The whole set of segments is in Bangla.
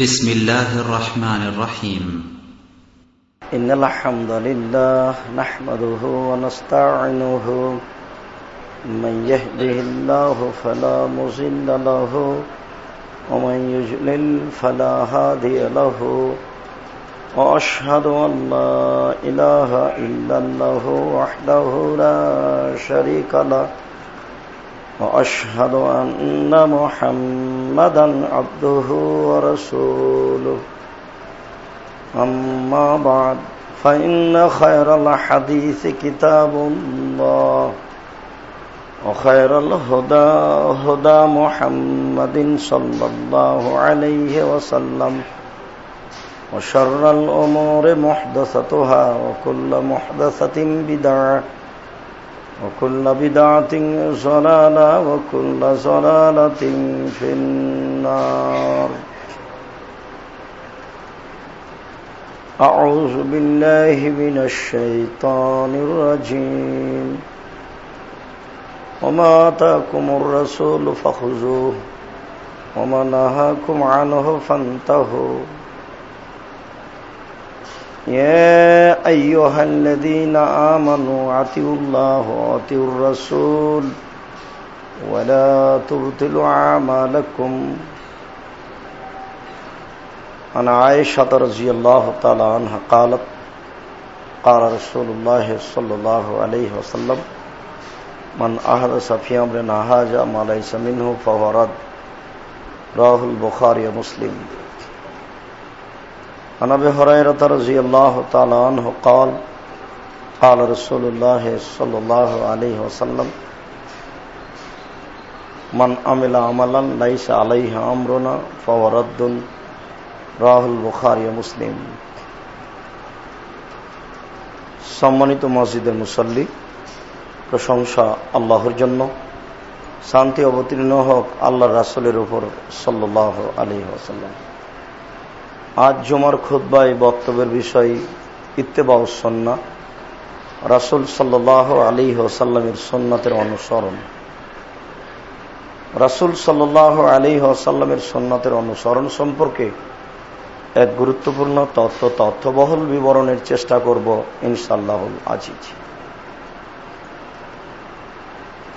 بسم الله الرحمن الرحيم. إن الحمد لله نحمده ونستعينه. من يهده الله فلا مضل له ومن يضلل فلا هادي له. وأشهد أن لا إله إلا الله وحده لا شريك له. وأشهد أن محمدا عبده ورسوله. أما بعد، فإن خير الحديث كتاب الله، وخير الهدى، هدى محمد صلى الله عليه وسلم، وشر الأمور محدثتها، وكل محدثة بدعة وكل بدعة ضلالة وكل ضلالة في النار. أعوذ بالله من الشيطان الرجيم. وما آتاكم الرسول فخذوه. وما نهاكم عنه فانتهوا. يا أيها الذين آمنوا عتوا الله وعتوا الرسول ولا تبطلوا عمالكم عن عائشة رضي الله تعالى عنها قالت، قال رسول الله صلى الله عليه وسلم، من أحدث في أمرنا هذا ما ليس منه فهو رد. رواه البخاري ومسلم. عن ابي هريره رضي الله تعالى عنه قال قال رسول الله صلى الله عليه وسلم من عمل عملا ليس عليه امرنا فهو رد রাহুল বুখারি মুসলিম সম্মানিত মসজিদের মুসল্লি প্রশংসা আল্লাহর জন্য শান্তি অবতীর্ণ হোক আল্লাহ রাসুলের উপর সাল্লাহ আলী ওসাল্লাম আজ জমার খুদ্বাই বক্তব্যের বিষয় ইত্তেবাউ সন্না। রাসুল সাল্লাহ আলী ওসাল্লামের সন্ন্যতের অনুসরণ। রাসুল সাল্লাহ আলী ওসাল্লামের সন্ন্যতের অনুসরণ সম্পর্কে এক গুরুত্বপূর্ণ তথ্য তথ্যবহল বিবরণের চেষ্টা করব ইনশাল্লাহুল আজিজ।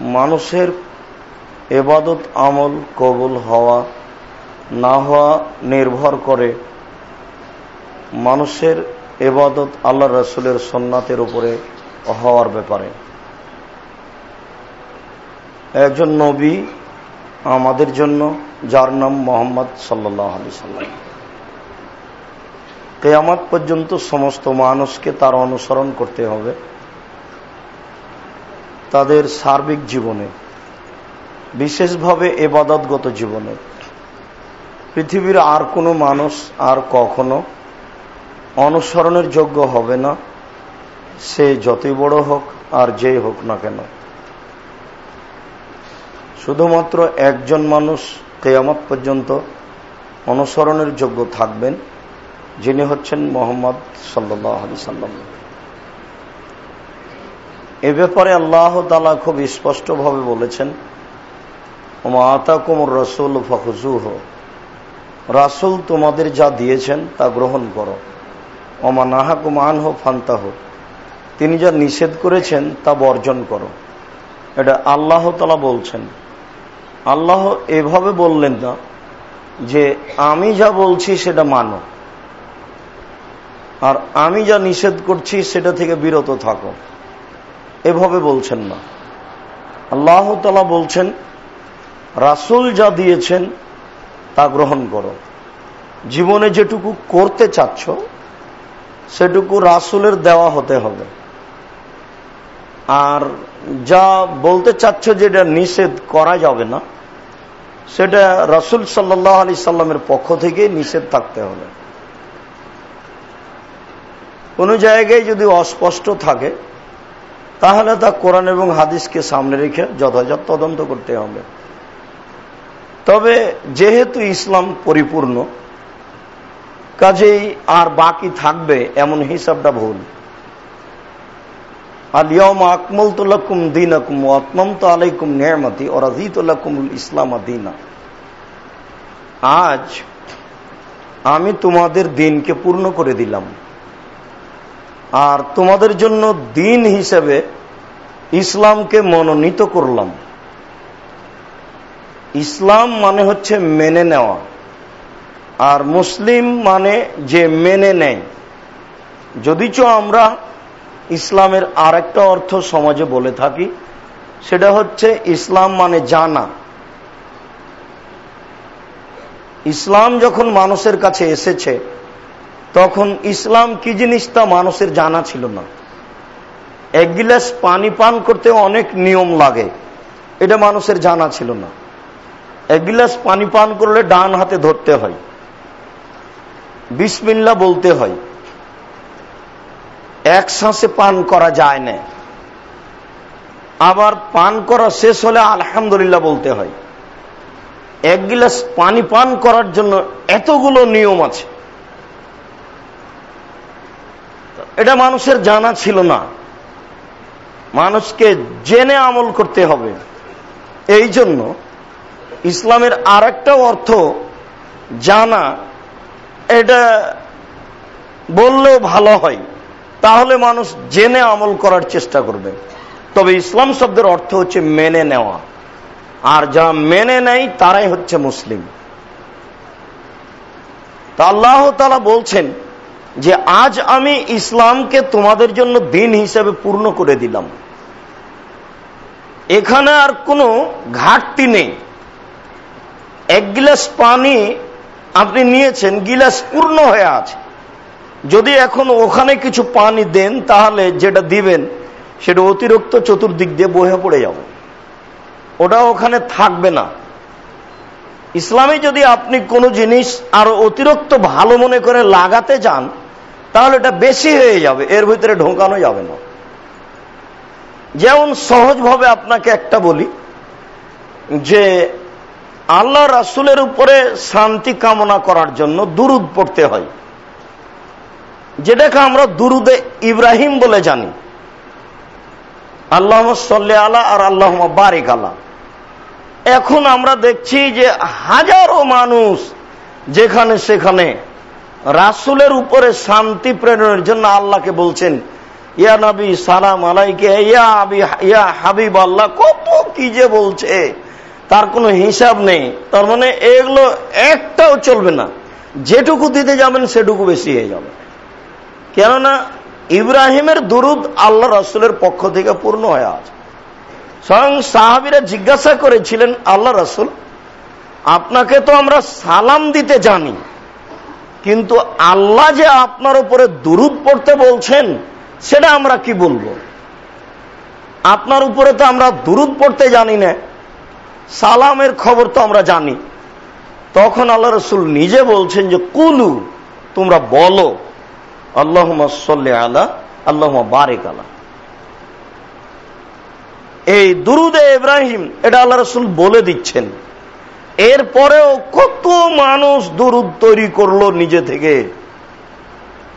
মানুষের এবাদত আমল কবুল হওয়া না হওয়া নির্ভর করে মানুষের এবাদত আল্লাহ রসুলের সোননাথের উপরে হওয়ার ব্যাপারে। একজন নবী আমাদের জন্য, যার নাম মোহাম্মদ সাল্লাহ আলি সাল্লাম। কেয়ামত পর্যন্ত সমস্ত মানুষকে তার অনুসরণ করতে হবে। তাদের সার্বিক জীবনে, বিশেষভাবে এবাদতগত জীবনে। পৃথিবীর আর কোনো মানুষ আর কখনো অনুসরণের যোগ্য হবে না। সে যতই বড় হোক আর যেই হোক না কেন। শুধুমাত্র একজন মানুষ কেয়ামত পর্যন্ত অনুসরণের যোগ্য থাকবেন, যিনি হচ্ছেন মোহাম্মদ সাল্লি সাল্লাম। এ ব্যাপারে আল্লাহ তালা খুব স্পষ্টভাবে বলেছেন কুমর রসুল ফখজুহ রাসুল তোমাদের যা দিয়েছেন তা গ্রহণ করো। ওমা নাহাকুম আনহ ফান্তাহ। তিনি যা নিষেধ করেছেন, তা বর্জন করো। এটা আল্লাহ তালা বলছেন। আল্লাহ এভাবে বললেন না যে, আমি যা বলছি সেটা মানো। আর আমি যা নিষেধ করছি, সেটা থেকে বিরত থাকো। এভাবে বলছেন না। আল্লাহ তালা বলছেন, রাসুল যা দিয়েছেন, তা গ্রহণ করো। জীবনে যেটুকু করতে চাচ্ছ সেটুকু রাসুলের দেওয়া হতে হবে। আর যা বলতে চাচ্ছ যেটা নিষেধ করা যাবে না, সেটা রাসুল সাল্লাহ আলি সাল্লামের পক্ষ থেকে নিষেধ থাকতে হবে। কোন জায়গায় যদি অস্পষ্ট থাকে, তাহলে তা কোরআন এবং হাদিসকে সামনে রেখে যথাযথ তদন্ত করতে হবে। তবে যেহেতু ইসলাম পরিপূর্ণ কাজেই আর বাকি থাকবে এমন হিসাবটা ভুল। আলিয়ম আকমল দিনা। আজ আমি তোমাদের দিনকে পূর্ণ করে দিলাম। আর তোমাদের জন্য দিন হিসেবে ইসলামকে মনোনীত করলাম। ইসলাম মানে হচ্ছে মেনে নেওয়া। আর মুসলিম মানে যে মেনে নেয়। যদিচ আমরা ইসলামের আরেকটা অর্থ সমাজে বলে থাকি, সেটা হচ্ছে ইসলাম মানে জানা। ইসলাম যখন মানুষের কাছে এসেছে, তখন ইসলাম কি জিনিস তা মানুষের জানা ছিল না। এক গিলাস পানি পান করতে অনেক নিয়ম লাগে, এটা মানুষের জানা ছিল না। এক গিলাস পানি পান করলে ডান হাতে ধরতে হয়। বিসমিল্লা বলতে হয়। এক শ্বাসে পান করা যায় না। আবার পান করা শেষ হলে আলহামদুলিল্লাহ বলতে হয়। এক গিলাস পানি পান করার জন্য এতগুলো নিয়ম আছে। এটা মানুষের জানা ছিল না। মানুষকে জেনে আমল করতে হবে। এই জন্য ইসলামের আর অর্থ জানা এটা বললেও ভালো হয়। তাহলে মানুষ জেনে আমল করার চেষ্টা করবে। তবে ইসলাম শব্দের অর্থ হচ্ছে মেনে নেওয়া। আর যা মেনে নেয়, তারাই হচ্ছে মুসলিম। তা আল্লাহ তালা বলছেন যে, আজ আমি ইসলামকে তোমাদের জন্য দিন হিসেবে পূর্ণ করে দিলাম। এখানে আর কোনো ঘাটতি নেই। এক গিলাস পানি আপনি নিয়েছেন, গিলাস পূর্ণ হয়ে আছে। যদি এখন ওখানে কিছু পানি দেন, তাহলে যেটা দিবেন, সেটা অতিরিক্ত চতুর্দিক দিয়ে বহে পড়ে যাবে। ওটা ওখানে থাকবে না। ইসলামে যদি আপনি কোনো জিনিস আরও অতিরিক্ত ভালো মনে করে লাগাতে যান তাহলে এটা বেশি হয়ে যাবে, এর ভিতরে ঢোকানো যাবে না। যেমন সহজভাবে আপনাকে একটা বলি, যে আল্লাহ রাসুলের উপরে শান্তি কামনা করার জন্য দুরুদ পড়তে হয়। যেটাকে আমরা দুরুদে ইব্রাহিম বলে জানি। আল্লাহ সাল্লে আলা আর আল্লাহ বারিক আলা। এখন আমরা দেখছি যে হাজারো মানুষ যেখানে সেখানে রাসুলের উপরে শান্তি প্রেরণের জন্য আল্লাহকে বলছেন, ইয়া নবী সালাম আলাইকে, ইয়া আবি, ইয়া হাবিব আল্লাহ কত কি যে বলছে? তার কোনো হিসাব নেই। তার মানে এগুলো একটাও চলবে না। যেটুকু দিতে যাবেন, সেটুকু বেশি হয়ে যাবে। কেননা ইব্রাহিমের দুরুদ আল্লাহ রসুলের পক্ষ থেকে পূর্ণ হয়ে আছে। স্বয়ং সাহাবিরা জিজ্ঞাসা করেছিলেন, আল্লাহ রসুল, আপনাকে তো আমরা সালাম দিতে জানি, কিন্তু আল্লাহ যে আপনার উপরে দুরুদ পড়তে বলছেন, সেটা আমরা কি বলব? আপনার উপরে তো আমরা দুরুদ পড়তে জানি না। সালামের খবর তো আমরা জানি। তখন আল্লাহ রসুল নিজে বলছেন যে, কুলু, তোমরা বলো আল্লাহ আলা আল্লাহ বারেক আলা। এই দুরুদে ইব্রাহিম, এটা আল্লাহ রসুল বলে দিচ্ছেন। এরপরেও কত মানুষ দুরুদ তৈরি করল নিজে থেকে।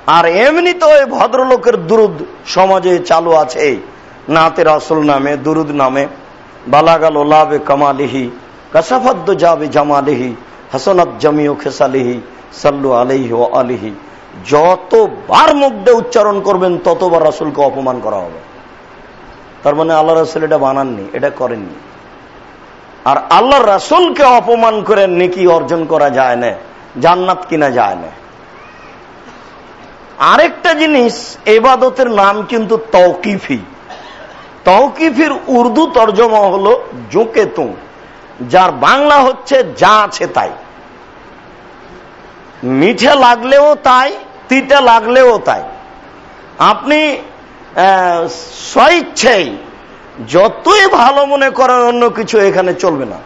আর এমনি তো ওই ভদ্রলোকের দুরুদ সমাজে চালু আছে নাতের আসল নামে, দুরুদ নামে। বালাগাল ওলাবে কামালিহি, কাসাফাদ্দ যাবে জামালিহি, হাসনাত জামিও খেসালিহি, সাল্লু আলিহি ও আলিহি। যতবার মুখ উচ্চারণ করবেন, ততবার রাসুলকে অপমান করা হবে। তার মানে আল্লাহ রাসুল এটা বানাননি, এটা করেননি। আর আল্লাহ রাসুলকে অপমান করে নেকি অর্জন করা যায় না, জান্নাত কিনা যায় না। আরেকটা জিনিস, এবাদতের নাম কিন্তু তৌকিফি তৌকিফির উর্দু তর্জমা হলো জোকে তুম, যার বাংলা হচ্ছে যা আছে তাই। মিঠে লাগলেও তাই, তিতে লাগলেও তাই। আপনি স্বইচ্ছেই যতই ভালো মনে করেন অন্য কিছু এখানে চলবে না,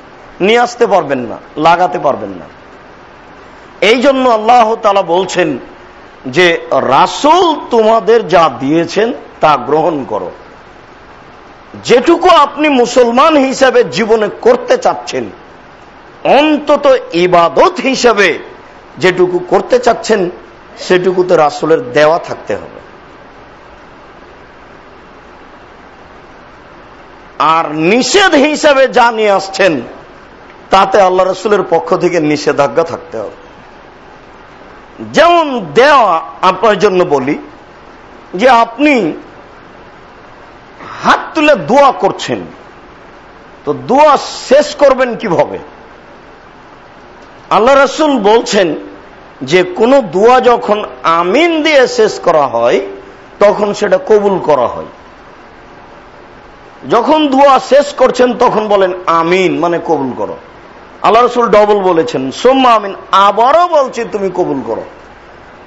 নিয়ে আসতে পারবেন না, লাগাতে পারবেন না। এই জন্য আল্লাহ তালা বলছেন যে রাসুল তোমাদের যা দিয়েছেন তা গ্রহণ করো। যেটুকু আপনি মুসলমান হিসাবে জীবনে করতে চাচ্ছেন, অন্তত ইবাদত হিসাবে যেটুকু করতে চাচ্ছেন, সেটুকুতে রাসুলের দেওয়া থাকতে হবে। আর নিষেধ হিসাবে যা নিয়ে আসছেন, তাতে আল্লাহ রসুলের পক্ষ থেকে নিষেধাজ্ঞা থাকতে হবে। যেমন দেওয়া আপনার জন্য বলি, যে আপনি হাত তুলে দোয়া করছেন, তো দোয়া শেষ করবেন কীভাবে? আল্লাহ রসুল বলছেন যে, কোনো দোয়া যখন আমিন দিয়ে শেষ করা হয়, তখন সেটা কবুল করা হয়। যখন দোয়া শেষ করছেন, তখন বলেন আমিন মানে কবুল করো। আল্লাহ রসুল ডবল বলেছেন, সোম্মা আমিন, আবারও বলছি তুমি কবুল করো।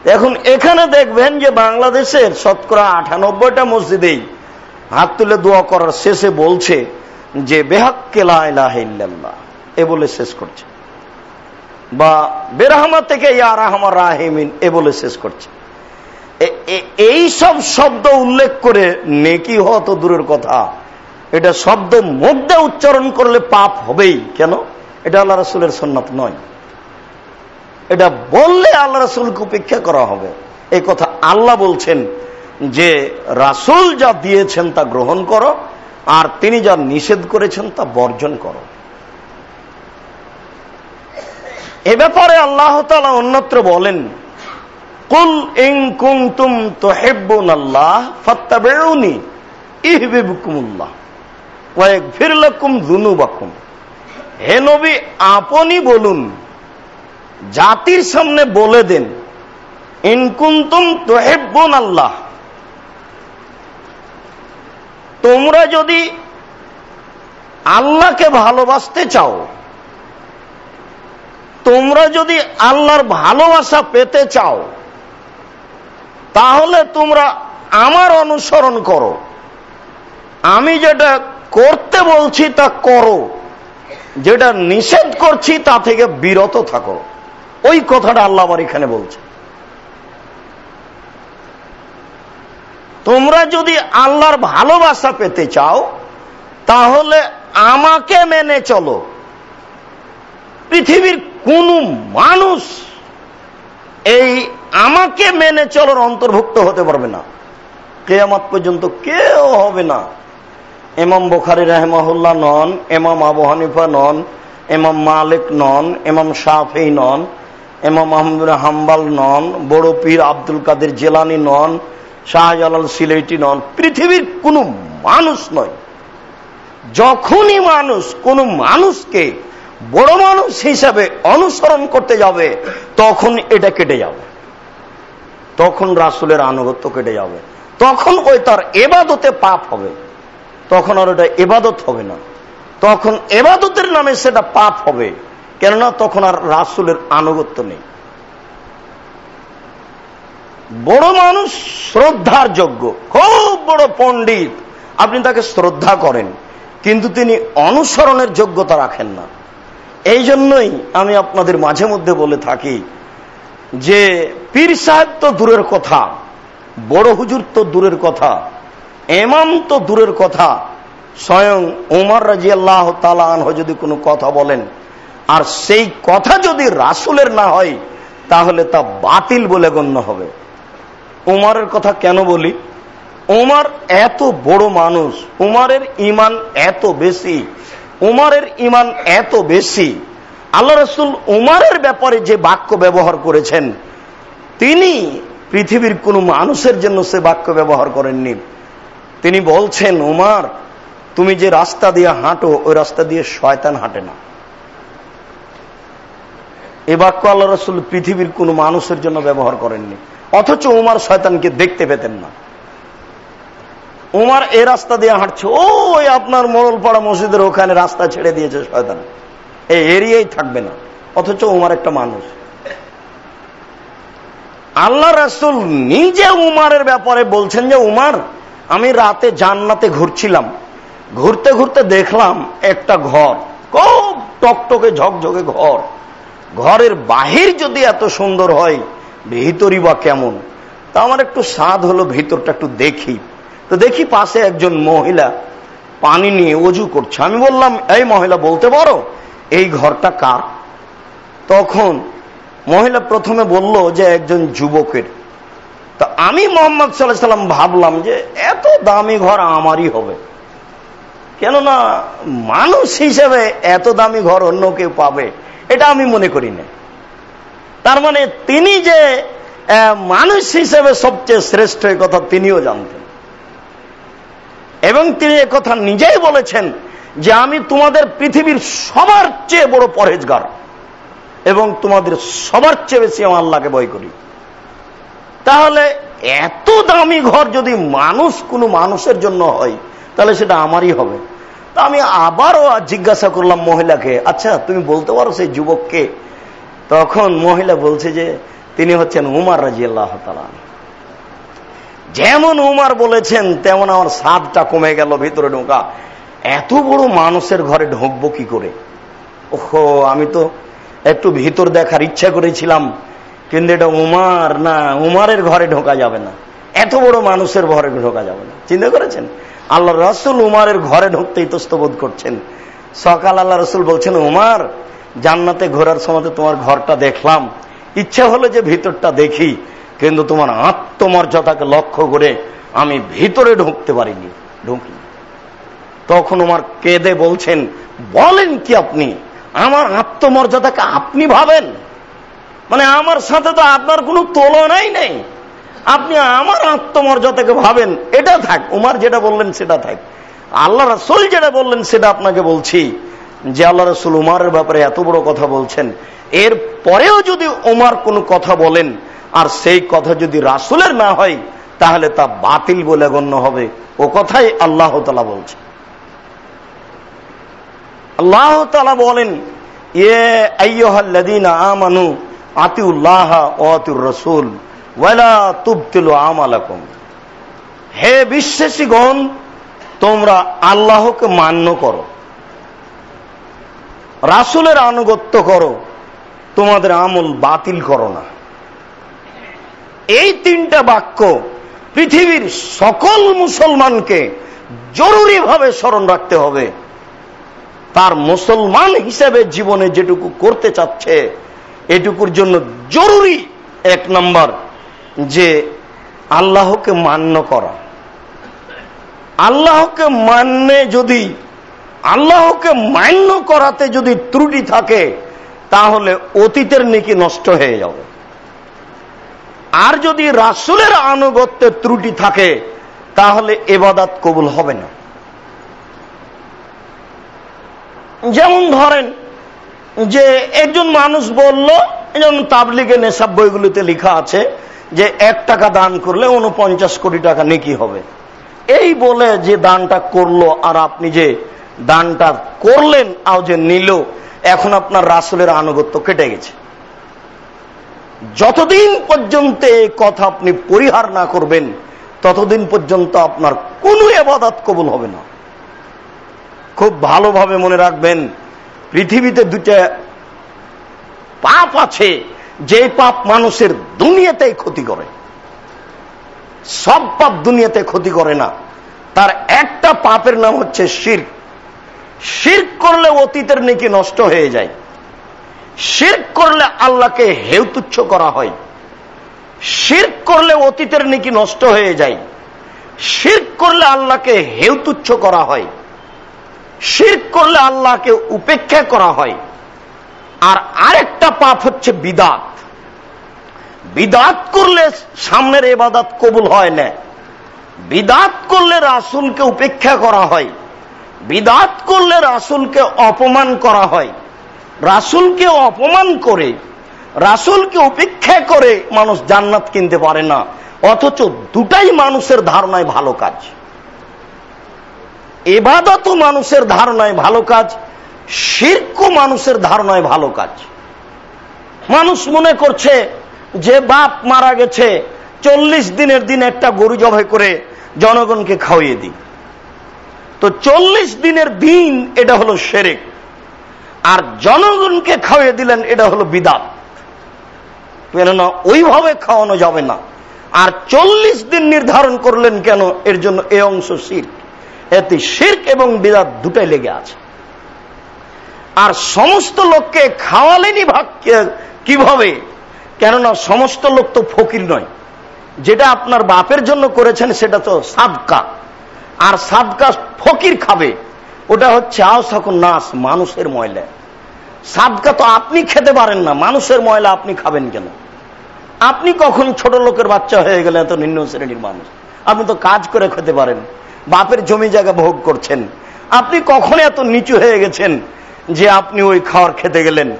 এখন এখানে দেখবেন যে, বাংলাদেশের শতকরা আটানব্বইটা মসজিদেই হাত তুলে দোয়া করার শেষে বলছে যে বেহাক্কেলা এ বলে শেষ করছে। বা, বেরহামা থেকে এ বলে শেষ করছে। এই সব শব্দ উল্লেখ করে নেকি হওয়া তো দূরের কথা। এটা শব্দ মধ্যে উচ্চারণ করলে পাপ হবেই। কেন? এটা আল্লাহ রসুলের সন্ন্যত নয়। এটা বললে আল্লাহ রসুলকে উপেক্ষা করা হবে। এই কথা আল্লাহ বলছেন। যে রাসুল যা দিয়েছেন তা গ্রহণ করো, আর তিনি যা নিষেধ করেছেন তা বর্জন করো। এ ব্যাপারে আল্লাহ তালা অন্যত্র বলেন, কুল ইং কুং তুম তো হেব্বুন আল্লাহ ফত্তা বেড়ুনি ইহবিবুকুমুল্লাহ কয়েক ফিরলকুম জুনুবাকুম হে নবী, আপনি বলুন, জাতির সামনে বলে দেন ইনকুন্তুম তোহেব্বুন আল্লাহ তোমরা যদি আল্লাহকে ভালোবাসতে চাও, তোমরা যদি আল্লাহর ভালোবাসা পেতে চাও, তাহলে তোমরা আমার অনুসরণ করো। আমি যেটা করতে বলছি তা করো, যেটা নিষেধ করছি তা থেকে বিরত থাকো। ওই কথাটা আল্লাহ আবার এখানে বলছে তোমরা যদি আল্লাহর ভালোবাসা পেতে চাও, তাহলে আমাকে মেনে চলো। পৃথিবীর কোন মানুষ এই আমাকে মেনে চলার অন্তর্ভুক্ত হতে পারবে না। কেয়ামত পর্যন্ত কেউ হবে না। এমাম বোখারি রাহেমাহুল্লাহ নন এমাম আবু হানিফা নন এমাম মালিক নন এমাম শাফি নন এমাম আহমদুল হাম্বাল নন, বড় পীর আব্দুল কাদের জেলানি নন শাহজালাল সিলেটি নন, পৃথিবীর কোনো মানুষ নয়। যখনই মানুষ কোন মানুষকে বড় মানুষ হিসাবে অনুসরণ করতে যাবে, তখন এটা কেটে যাবে। তখন রাসুলের আনুগত্য কেটে যাবে। তখন ওই তার এবাদতে পাপ হবে। তখন আর ওটা এবাদত হবে না। তখন এবাদতের নামে সেটা পাপ হবে। কেননা তখন আর রাসুলের আনুগত্য নেই। বড় মানুষ শ্রদ্ধার যোগ্য, খুব বড় পণ্ডিত। আপনি তাকে শ্রদ্ধা করেন, কিন্তু তিনি অনুসরণের যোগ্যতা রাখেন না। এই জন্যই আমি আপনাদের মাঝে মধ্যে বলে থাকি যে, পীর সাহেব তো দূরের কথা, বড় হুজুর তো দূরের কথা এমাম তো দূরের কথা। স্বয়ং উমর রাজি আল্লাহ তালাহ যদি কোনো কথা বলেন, আর সেই কথা যদি রাসুলের না হয়, তাহলে তা বাতিল বলে গণ্য হবে। উমারের কথা কেন বলি? উমার এত বড় মানুষ, উমারের ইমান এত বেশি, উমারের ইমান এত বেশি। আল্লাহ রসুল উমারের ব্যাপারে যে বাক্য ব্যবহার করেছেন, তিনি পৃথিবীর কোন মানুষের জন্য সে বাক্য ব্যবহার করেননি। তিনি বলছেন, উমার, তুমি যে রাস্তা দিয়ে হাঁটো, ওই রাস্তা দিয়ে শয়তান হাঁটে না। এ বাক্য আল্লাহ রসুল পৃথিবীর কোন মানুষের জন্য ব্যবহার করেননি। অথচ উমার শয়তানকে দেখতে পেতেন না। উমার এ রাস্তা দিয়ে হাঁটছে, ওই আপনার মোড়লপাড়া মসজিদের ওখানে রাস্তা ছেড়ে দিয়েছে শয়তান। এই এরিয়াই থাকবে না। অথচ উমার একটা মানুষ। আল্লাহ রাসুল নিজে উমারের ব্যাপারে বলছেন যে, উমার, আমি রাতে জান্নাতে ঘুরছিলাম। ঘুরতে ঘুরতে দেখলাম একটা ঘর, খুব টকটকে ঝকঝকে ঘর। ঘরের বাহির যদি এত সুন্দর হয় ভিতরই বা কেমন? তা আমার একটু স্বাদ হলো, ভিতরটা একটু দেখি। তো দেখি পাশে একজন মহিলা পানি নিয়ে অজু করছে। আমি বললাম, এই মহিলা, বলতে পারো, এই ঘরটা কার? তখন মহিলা প্রথমে বলল যে একজন যুবকের। তা আমি মোহাম্মদ সাল্লাহ সাল্লাম ভাবলাম যে এত দামি ঘর আমারই হবে। কেননা মানুষ হিসেবে এত দামি ঘর অন্য কেউ পাবে, এটা আমি মনে করি না তার মানে তিনি যে মানুষ হিসেবে সবচেয়ে শ্রেষ্ঠ এই কথা তিনিও জানতেন। এবং তিনি কথা নিজেই বলেছেন যে আমি তোমাদের পৃথিবীর সবার চেয়ে বড় পরেজগার এবং তোমাদের সবার চেয়ে বেশি আমার আল্লাহকে ভয় করি। তাহলে এত দামি ঘর যদি মানুষ কোনো মানুষের জন্য হয়, তাহলে সেটা আমারই হবে। তা আমি আবারও জিজ্ঞাসা করলাম মহিলাকে আচ্ছা তুমি বলতে পারো সেই যুবককে তখন মহিলা বলছে যে, তিনি হচ্ছেন উমার রাজি আল্লাহ যেমন উমার বলেছেন, তেমন আমার স্বাদটা কমে গেল ভিতরে ঢোকা। এত বড় মানুষের ঘরে ঢুকবো কি করে? ওহো, আমি তো একটু ভিতর দেখার ইচ্ছা করেছিলাম, কিন্তু এটা উমার না, উমারের ঘরে ঢোকা যাবে না। এত বড় মানুষের ঘরে ঢোকা যাবে না। চিন্তা করেছেন? আল্লাহ রসুল উমারের ঘরে ঢুকতে ইতস্তবোধ করছেন। সকাল আল্লাহ রসুল বলছেন, উমার জান্নাতে ঘোরার সময় তোমার ঘরটা দেখলাম। ইচ্ছা হলো যে ভিতরটা দেখি, কিন্তু তোমার আত্মমর্যাদাকে লক্ষ্য করে আমি ভিতরে ঢুকতে পারিনি ঢুকি তখন আমার কেঁদে বলছেন, বলেন কি আপনি, আমার আত্মমর্যাদাকে আপনি ভাবেন? মানে আমার সাথে তো আপনার কোনো তুলনাই নেই। আপনি আমার আত্মমর্যাদাকে ভাবেন, এটা থাক, উমার যেটা বললেন সেটা থাক। আল্লাহ রসুল যেটা বললেন সেটা আপনাকে বলছি। যে আল্লাহ রসুল উমারের ব্যাপারে এত বড় কথা বলছেন, এর পরেও যদি উমার কোনো কথা বলেন, আর সেই কথা যদি রাসুলের না হয়, তাহলে তা বাতিল বলে গণ্য হবে। ও কথাই আল্লাহ তালা বলছে আল্লাহ তালা বলেন ইয়ে আমানু আতিউল্লাহ ও আতিউর রসুল ওয়ালা তুবতিল আমালাকুম। হে বিশ্বাসীগণ, তোমরা আল্লাহকে মান্য করো। রাসুলের আনুগত্য করো, তোমাদের আমল বাতিল করো না। এই তিনটা বাক্য পৃথিবীর সকল মুসলমানকে জরুরিভাবে স্মরণ রাখতে হবে। তার মুসলমান হিসেবে জীবনে যেটুকু করতে চাচ্ছে, এটুকুর জন্য জরুরি এক নম্বর যে আল্লাহকে মান্য করা। আল্লাহকে মান্য যদি আল্লাহকে মান্য করাতে যদি ত্রুটি থাকে, তাহলে অতীতের নেকি নষ্ট হয়ে যাবে। আর যদি রাসুলের আনুগত্যের ত্রুটি থাকে, তাহলে এবাদাত কবুল হবে না। যেমন ধরেন যে একজন মানুষ বলল, যেমন তাবলিগে নেশাব বইগুলিতে লেখা আছে যে এক টাকা দান করলে উনপঞ্চাশ কোটি টাকা নেকি হবে। এই বলে যে দানটা করল আর আপনি যে দানটা করলেন আর যে নিল, এখন আপনার রাসুলের আনুগত্য কেটে গেছে। যতদিন পর্যন্ত এই কথা আপনি পরিহার না করবেন, ততদিন পর্যন্ত আপনার কোন এবাদাত কবুল হবে না। খুব ভালোভাবে মনে রাখবেন, পৃথিবীতে দুটা পাপ আছে, যে পাপ মানুষের দুনিয়াতেই ক্ষতি করে। সব পাপ দুনিয়াতে ক্ষতি করে না। তার একটা পাপের নাম হচ্ছে শির। শির করলে অতীতের নেকি নষ্ট হয়ে যায়। শির করলে আল্লাহকে হেউতুচ্ছ করা হয়। শির করলে অতীতের নেকি নষ্ট হয়ে যায়। শির করলে আল্লাহকে হেউতুচ্ছ করা হয়। শির করলে আল্লাহকে উপেক্ষা করা হয়। আর আরেকটা পাপ হচ্ছে বিদাত। বিদাত করলে সামনের এবাদাত কবুল হয় না। বিদাত করলে রাসুলকে উপেক্ষা করা হয়। বিদাত করলে রাসুলকে অপমান করা হয়। রাসুলকে অপমান করে, রাসুলকে উপেক্ষা করে মানুষ জান্নাত কিনতে পারে না। অথচ দুটাই মানুষের ধারণায় ভালো কাজ। এবাদত মানুষের ধারণায় ভালো কাজ শির্ক মানুষের ধারণায় ভালো কাজ। মানুষ মনে করছে যে বাপ মারা গেছে, চল্লিশ দিনের দিন একটা গরু জবাই করে জনগণকে খাওয়িয়ে দিই। তো চল্লিশ দিনের দিন এটা হলো সেরেক আর জনগণকে খাওয়িয়ে দিলেন, এটা হলো বিদাত। কেননা ওইভাবে খাওয়ানো যাবে না। আর চল্লিশ দিন নির্ধারণ করলেন কেন? এর জন্য এ অংশ শির্ক। এতে শির্ক এবং বিদাত দুটাই লেগে আছে। আর সমস্ত লোককে খাওয়ালেনি ভাগ কীভাবে? কেননা সমস্ত লোক তো ফকির নয়। যেটা আপনার বাপের জন্য করেছেন, সেটা তো সাবকা আর সাদকা ফকির খাবে। ওটা হচ্ছে আওসাকুন নাস, মানুষের ময়লা। সাদকা তো আপনি খেতে পারেন না, মানুষের ময়লা আপনি খাবেন কেন? আপনি কখন ছোট লোকের বাচ্চা হয়ে গেলে এত নিম্ন শ্রেণির মানুষ। আপনি তো কাজ করে খেতে পারেন। বাপের জমি জায়গা ভোগ করছেন। আপনি কখন এত নিচু হয়ে গেছেন যে আপনি ওই খাওয়ার খেতে গেলেন?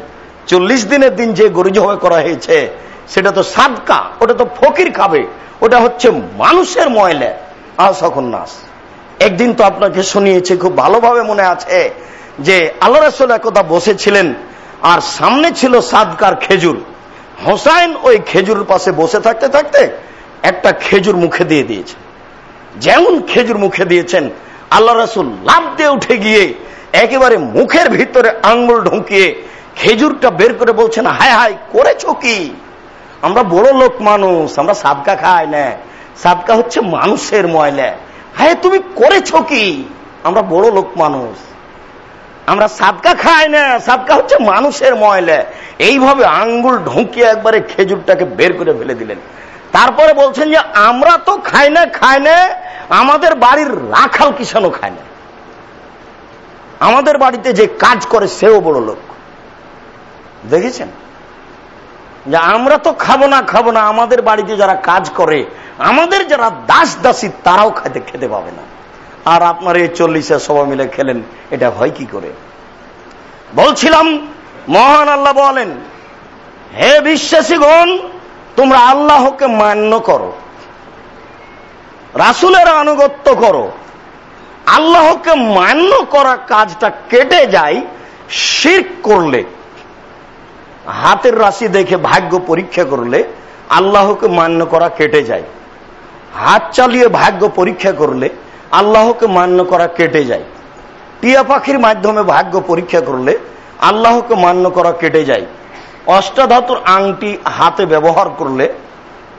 চল্লিশ দিনের দিন যে গরু জবাই করা হয়েছে, সেটা তো সাদকা, ওটা তো ফকির খাবে। ওটা হচ্ছে মানুষের ময়লা আজ সখন নাস। একদিন তো আপনাকে শুনিয়েছে, খুব ভালোভাবে মনে আছে যে আল্লাহ রসুল একদা বসেছিলেন আর সামনে ছিল সাদকার খেজুর। হোসাইন ওই খেজুর পাশে বসে থাকতে থাকতে একটা খেজুর মুখে দিয়ে দিয়েছে। যেমন খেজুর মুখে দিয়েছেন, আল্লাহ রসুল লাভ দিয়ে উঠে গিয়ে একেবারে মুখের ভিতরে আঙ্গুল ঢুকিয়ে খেজুরটা বের করে বলছেন, হায় হায়, করেছ কি? আমরা বড় লোক মানুষ, আমরা সাদকা খাই না। সাদকা হচ্ছে মানুষের ময়লা। হ্যাঁ তুমি করেছ কি? আমরা বড় লোক মানুষ। আমরা সাদকা খাই না, সাদকা হচ্ছে মানুষের ময়লা। এইভাবে আঙ্গুল ঢুকিয়ে একবারে খেজুরটাকে বের করে ফেলে দিলেন। তারপরে বলছেন যে, আমরা তো খাই না খাই না, আমাদের বাড়ির রাখাল কিষানও খায় না। আমাদের বাড়িতে যে কাজ করে সেও বড় লোক। দেখেছেন? যে আমরা তো খাব না খাব না, আমাদের বাড়িতে যারা কাজ করে, আমাদের যারা দাস দাসী, তারাও খাইতে খেতে পাবে না। আর আপনার এই চল্লিশে সবাই মিলে খেলেন, এটা হয় কি করে? বলছিলাম, মহান আল্লাহ বলেন, হে বিশ্বাসীগণ, তোমরা আল্লাহকে মান্য করো, রাসুলের আনুগত্য করো, আল্লাহকে মান্য করা কাজটা কেটে যায় শির করলে। হাতের রাশি দেখে ভাগ্য পরীক্ষা করলে আল্লাহকে মান্য করা কেটে যায়। হাত চালিয়ে ভাগ্য পরীক্ষা করলে আল্লাহকে মান্য করা কেটে যায়। টিয়া পাখির মাধ্যমে ভাগ্য পরীক্ষা করলে আল্লাহকে মান্য করা কেটে যায়। অষ্টাধাতুর আংটি হাতে ব্যবহার করলে,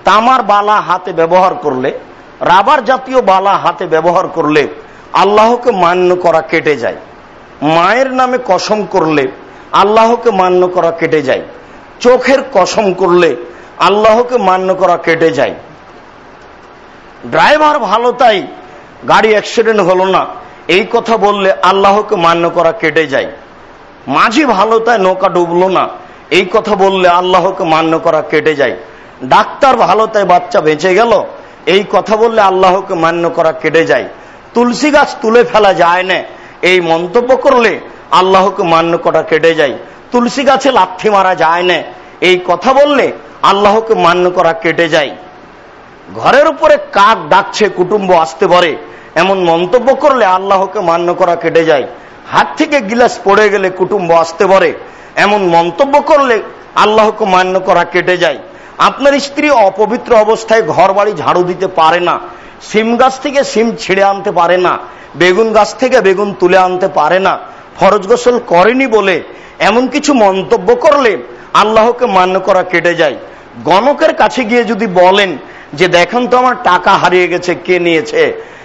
তামার বালা হাতে ব্যবহার করলে, রাবার জাতীয় বালা হাতে ব্যবহার করলে আল্লাহকে মান্য করা কেটে যায়। মায়ের নামে কসম করলে আল্লাহকে মান্য করা কেটে যায়। চোখের কসম করলে আল্লাহকে মান্য করা কেটে যায়। ড্রাইভার ভালো তাই, গাড়ি অ্যাক্সিডেন্ট হলো না, এই কথা বললে আল্লাহকে মান্য করা কেটে যায়। মাঝি ভালো তাই নৌকা ডুবলো না, এই কথা বললে আল্লাহকে মান্য করা কেটে যায়। ডাক্তার ভালো তাই বাচ্চা বেঁচে গেল, এই কথা বললে আল্লাহকে মান্য করা কেটে যায়। তুলসী গাছ তুলে ফেলা যায় না এই মন্তব্য করলে আল্লাহকে মান্য করা কেটে যায়। তুলসী গাছে লাথি মারা যায় না। এই কথা বললে আল্লাহকে মান্য করা কেটে যায়। ঘরের উপরে কাক ডাকছে, কুটুম্ব আসতে পারে, এমন মন্তব্য করলে আল্লাহকে মান্য করা কেটে যায়। হাত থেকে গিলাস পড়ে গেলে কুটুম্ব আসতে পারে, এমন মন্তব্য করলে আল্লাহকে মান্য করা কেটে যায়। আপনার স্ত্রী অপবিত্র অবস্থায় ঘর বাড়ি ঝাড়ু দিতে পারে না। সিম গাছ থেকে সিম ছিঁড়ে আনতে পারে না, বেগুন গাছ থেকে বেগুন তুলে আনতে পারে না। ফরজ গোসল করেনি বলে এমন কিছু মন্তব্য করলে আল্লাহকে মান্য করা কেটে যায়। গণকের কাছে গিয়ে যদি বলেন যে দেখেন তো আমার টাকা হারিয়ে গেছে, কে নিয়েছে?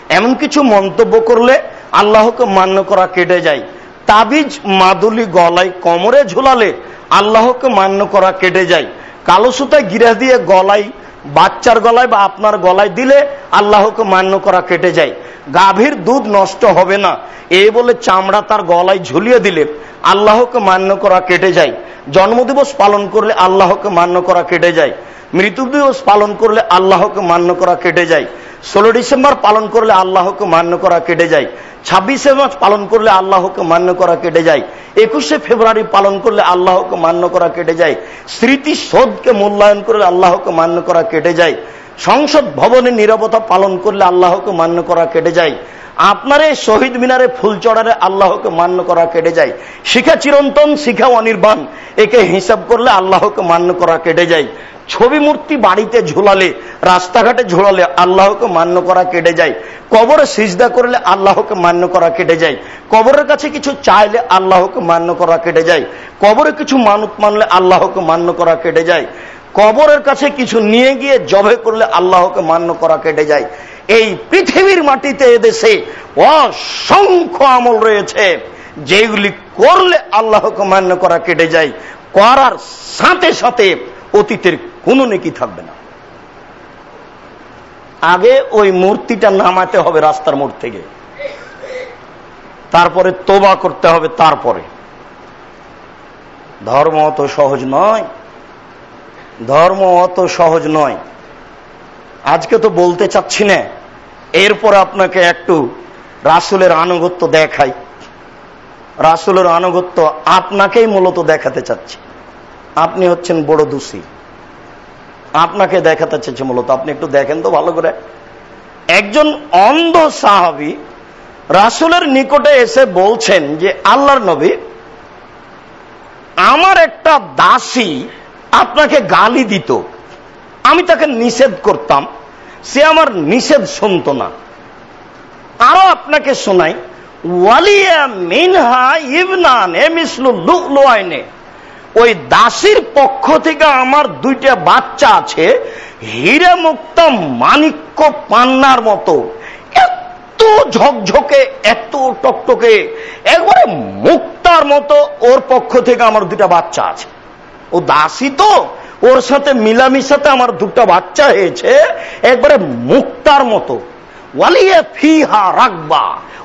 এমন কিছু মন্তব্য করলে আল্লাহকে মান্য করা কেটে যায়। তাবিজ মাদুলি গলায় কমরে ঝুলালে আল্লাহকে মান্য করা কেটে যায়। কালো সুতায় গিরা দিয়ে গলায় বাচ্চার গলায় বা আপনার গলায় দিলে আল্লাহকে মান্য করা কেটে যায়। গাভীর দুধ নষ্ট হবে না। এ বলে চামড়া তার গলায় ঝুলিয়ে দিলে আল্লাহকে মান্য করা কেটে যায়। জন্মদিবস পালন করলে আল্লাহকে মান্য করা কেটে যায়। মৃত্যু দিবস পালন করলে আল্লাহকে মান্য করা কেটে যায়। ষোলো ডিসেম্বর পালন করলে আল্লাহকে মান্য করা কেটে যায়। ছাব্বিশে মার্চ পালন করলে আল্লাহকে মান্য করা কেটে যায়। একুশে ফেব্রুয়ারি পালন করলে আল্লাহকে মান্য করা কেটে যায়। স্মৃতি শোধকে মূল্যায়ন করলে আল্লাহকে মান্য করা কেটে যায়। সংসদ ভবনে নিরবতা পালন করলে আল্লাহকে মান্য করা কেটে যায়। আপনার এই শহীদ মিনারে ফুল চড়ারে আল্লাহকে মান্য করা কেটে যায়। শিখা চিরন্তন, শিখা অনির্বাণ। একে হিসাব করলে আল্লাহকে মান্য করা কেটে যায়। ছবি মূর্তি বাড়িতে ঝোলালে, রাস্তাঘাটে ঝোলালে আল্লাহকে মান্য করা কেটে যায়। কবরে সিজদা করলে আল্লাহকে মান্য করা কেটে যায়। কবরের কাছে কিছু চাইলে আল্লাহকে মান্য করা কেটে যায়। কবরে কিছু মানত মানলে আল্লাহকে মান্য করা কেটে যায়। কবরের কাছে কিছু নিয়ে গিয়ে জবে করলে আল্লাহকে মান্য করা কেটে যায়। এই পৃথিবীর মাটিতে এদেশে অসংখ্য আমল রয়েছে। যেগুলি করলে আল্লাহকে মান্য করা কেটে যায়, করার সাথে সাথে অতীতের কোনো নেকি থাকবে না। আগে ওই মূর্তিটা নামাতে হবে রাস্তার মোড় থেকে। তারপরে তোবা করতে হবে তারপরে। ধর্ম অত সহজ নয়। ধর্ম অত সহজ নয়। আজকে তো বলতে চাচ্ছি না এরপর আপনাকে একটু রাসুলের আনুগত্য দেখাই। রাসুলের আনুগত্য আপনাকেই মূলত দেখাতে চাচ্ছি। আপনি হচ্ছেন বড় দোষী। আপনাকে দেখাতে চাচ্ছে মূলত। আপনি একটু দেখেন তো ভালো করে। একজন অন্ধ সাহাবি রাসুলের নিকটে এসে বলছেন যে, আল্লাহর নবী, আমার একটা দাসী আপনাকে গালি দিত। আমি তাকে নিষেধ করতাম। সে আমার নিষেধ শুনত না। আরও আপনাকে শোনাই, ওয়ালিয়া মিনহা ইবনান, এ ওই দাসীর পক্ষ থেকে আমার দুইটা বাচ্চা আছে হিরে মুক্ত মানিক্য পান্নার মতো। এত ঝকঝকে, এত টকটকে, একবারে মুক্তার মতো ওর পক্ষ থেকে আমার দুইটা বাচ্চা আছে। ও দাসী তো ওর সাথে মিলামিশাতে আমার দুটা বাচ্চা হয়েছে, একবারে মুক্তার মতো। ওয়ালিয়ে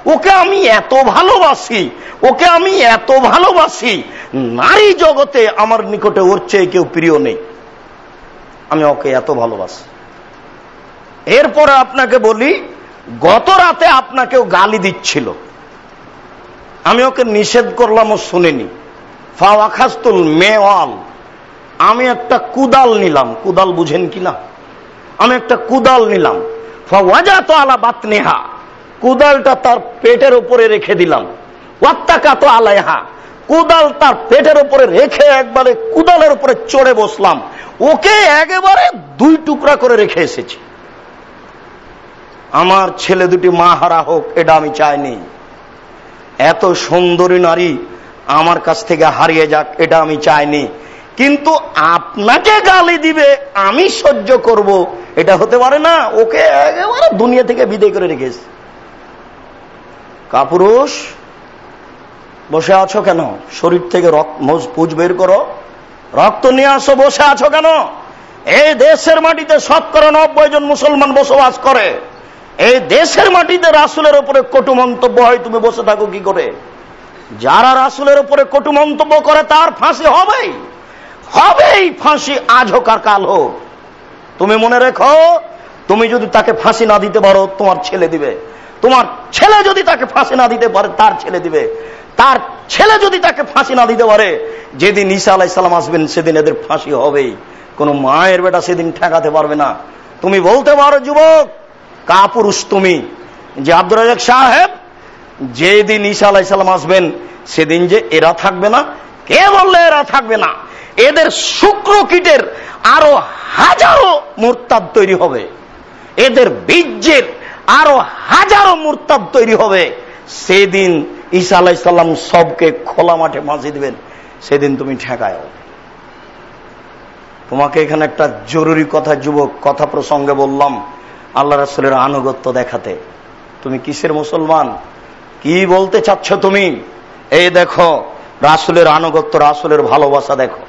ওকে আমি এত ভালোবাসি, ওকে আমি এত ভালোবাসি, নারী জগতে আমার নিকটে ওর চেয়ে কেউ প্রিয় নেই। আমি ওকে এত ভালোবাসি। এরপরে আপনাকে বলি, গত রাতে আপনাকেও গালি দিচ্ছিল। আমি ওকে নিষেধ করলাম ও শুনিনি। ফাওয়াখাস্তুল মেওয়াল। আমি একটা কুদাল নিলাম। কুদাল বুঝেন কি না? আমি একটা কুদাল নিলাম। তো আলা বাতনেহা। কুদালটা তার পেটের উপরে রেখে দিলাম। তো আলাইহা। কুদাল তার পেটের উপরে রেখে একবারে কুদালের উপরে চড়ে বসলাম। ওকে একেবারে দুই টুকরা করে রেখে এসেছি। আমার ছেলে দুটি মা হারা হোক, এটা আমি চাইনি। এত সুন্দরী নারী আমার কাছ থেকে হারিয়ে যাক, এটা আমি চাইনি। কিন্তু আপনাকে গালি দিবে, আমি সহ্য করব। এটা হতে পারে না, ওকে একেবারে দুনিয়া থেকে বিদায় করে রেখেছে কাপুরুষ, বসে আছো কেন? শরীর থেকে পুজ বের করো। রক্ত নিয়ে আসো, বসে আছো কেন? এই দেশের মাটিতে শতকরা নব্বই জন মুসলমান বসবাস করে। এই দেশের মাটিতে রাসুলের উপরে কটু মন্তব্য হয়, তুমি বসে থাকো কি করে? যারা রাসুলের উপরে কটু মন্তব্য করে, তার ফাঁসি হবেই। হবেই ফাঁসি আজ হোক আর কাল হোক। তুমি মনে রেখো, তুমি যদি তাকে ফাঁসি না দিতে পারো, তোমার ছেলে দিবে। তোমার ছেলে যদি তাকে ফাঁসি না দিতে পারে, তার ছেলে দিবে। তার ছেলে যদি তাকে ফাঁসি না দিতে পারে, যেদিন ঈসা আলাইসাল্লাম আসবেন, সেদিন এদের ফাঁসি হবেই। কোন মায়ের বেটা সেদিন ঠেকাতে পারবে না। তুমি বলতে পারো, যুবক, কাপুরুষ তুমি, যে আব্দুল রাজাক সাহেব, যেদিন ঈসা আলাইসাল্লাম আসবেন, সেদিন যে এরা থাকবে না। কে বললে এরা থাকবে না? এদের শুক্র কীটের আরও হাজারো মুরতাদ তৈরি হবে। এদের বীর্যের আরও হাজারো মুরতাদ তৈরি হবে। সেদিন ঈসা আলাইসাল্লাম সবকে খোলা মাঠে মাঝে দিবেন। সেদিন তুমি ঠেকায় তোমাকে এখানে একটা জরুরি কথা, যুবক, কথা প্রসঙ্গে বললাম, আল্লাহ রাসুলের আনুগত্য দেখাতে। তুমি কিসের মুসলমান? কি বলতে চাচ্ছ তুমি? এই দেখো, রাসুলের আনুগত্য, রাসুলের ভালোবাসা দেখো।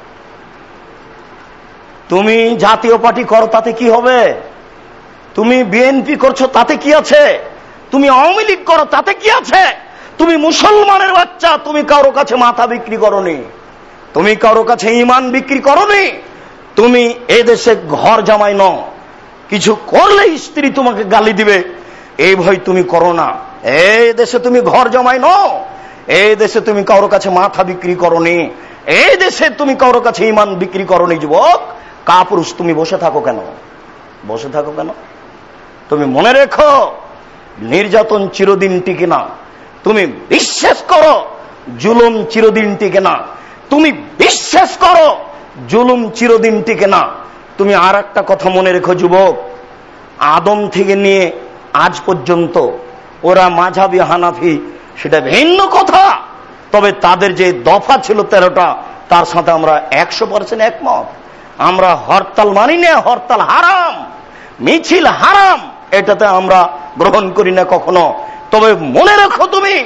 তুমি জাতীয় পার্টি করো, তাতে কি হবে? তুমি বিএনপি করছ, তাতে কি আছে? তুমি আওয়ামী লীগ করো, তাতে কি আছে? তুমি মুসলমানের বাচ্চা, তুমি কারও কাছে মাথা বিক্রি করনি। তুমি কারও কাছে ইমান বিক্রি করনি। তুমি এদেশে ঘর জামাই ন কিছু করলে স্ত্রী তোমাকে গালি দিবে। এই ভয় তুমি করো না। এই দেশে তুমি ঘর জমাই ন এই দেশে তুমি কারও কাছে মাথা বিক্রি করনি। এই দেশে তুমি কারও কাছে ইমান বিক্রি করনি, যুবক। কাপুরুষ, তুমি বসে থাকো কেন? বসে থাকো কেন? তুমি মনে রেখো, নির্যাতন চিরদিন টিকে না। তুমি বিশ্বাস করো, জুলুম চিরদিন টিকে না। তুমি বিশ্বাস করো, জুলুম চিরদিন টিকে না। তুমি আর একটা কথা মনে রেখো, যুবক। আদম থেকে নিয়ে আজ পর্যন্ত ওরা মাঝাবি হানাফি, সেটা ভিন্ন কথা। তবে তাদের যে দফা ছিল তেরোটা, তার সাথে আমরা একশো পার্সেন্ট একমত। আমরা হরতাল মানি না, হরতাল হারাম। মিছিল হারাম, এটাতে আমরা গ্রহণ করি না কখনো। তবে মনে রেখো তুমি,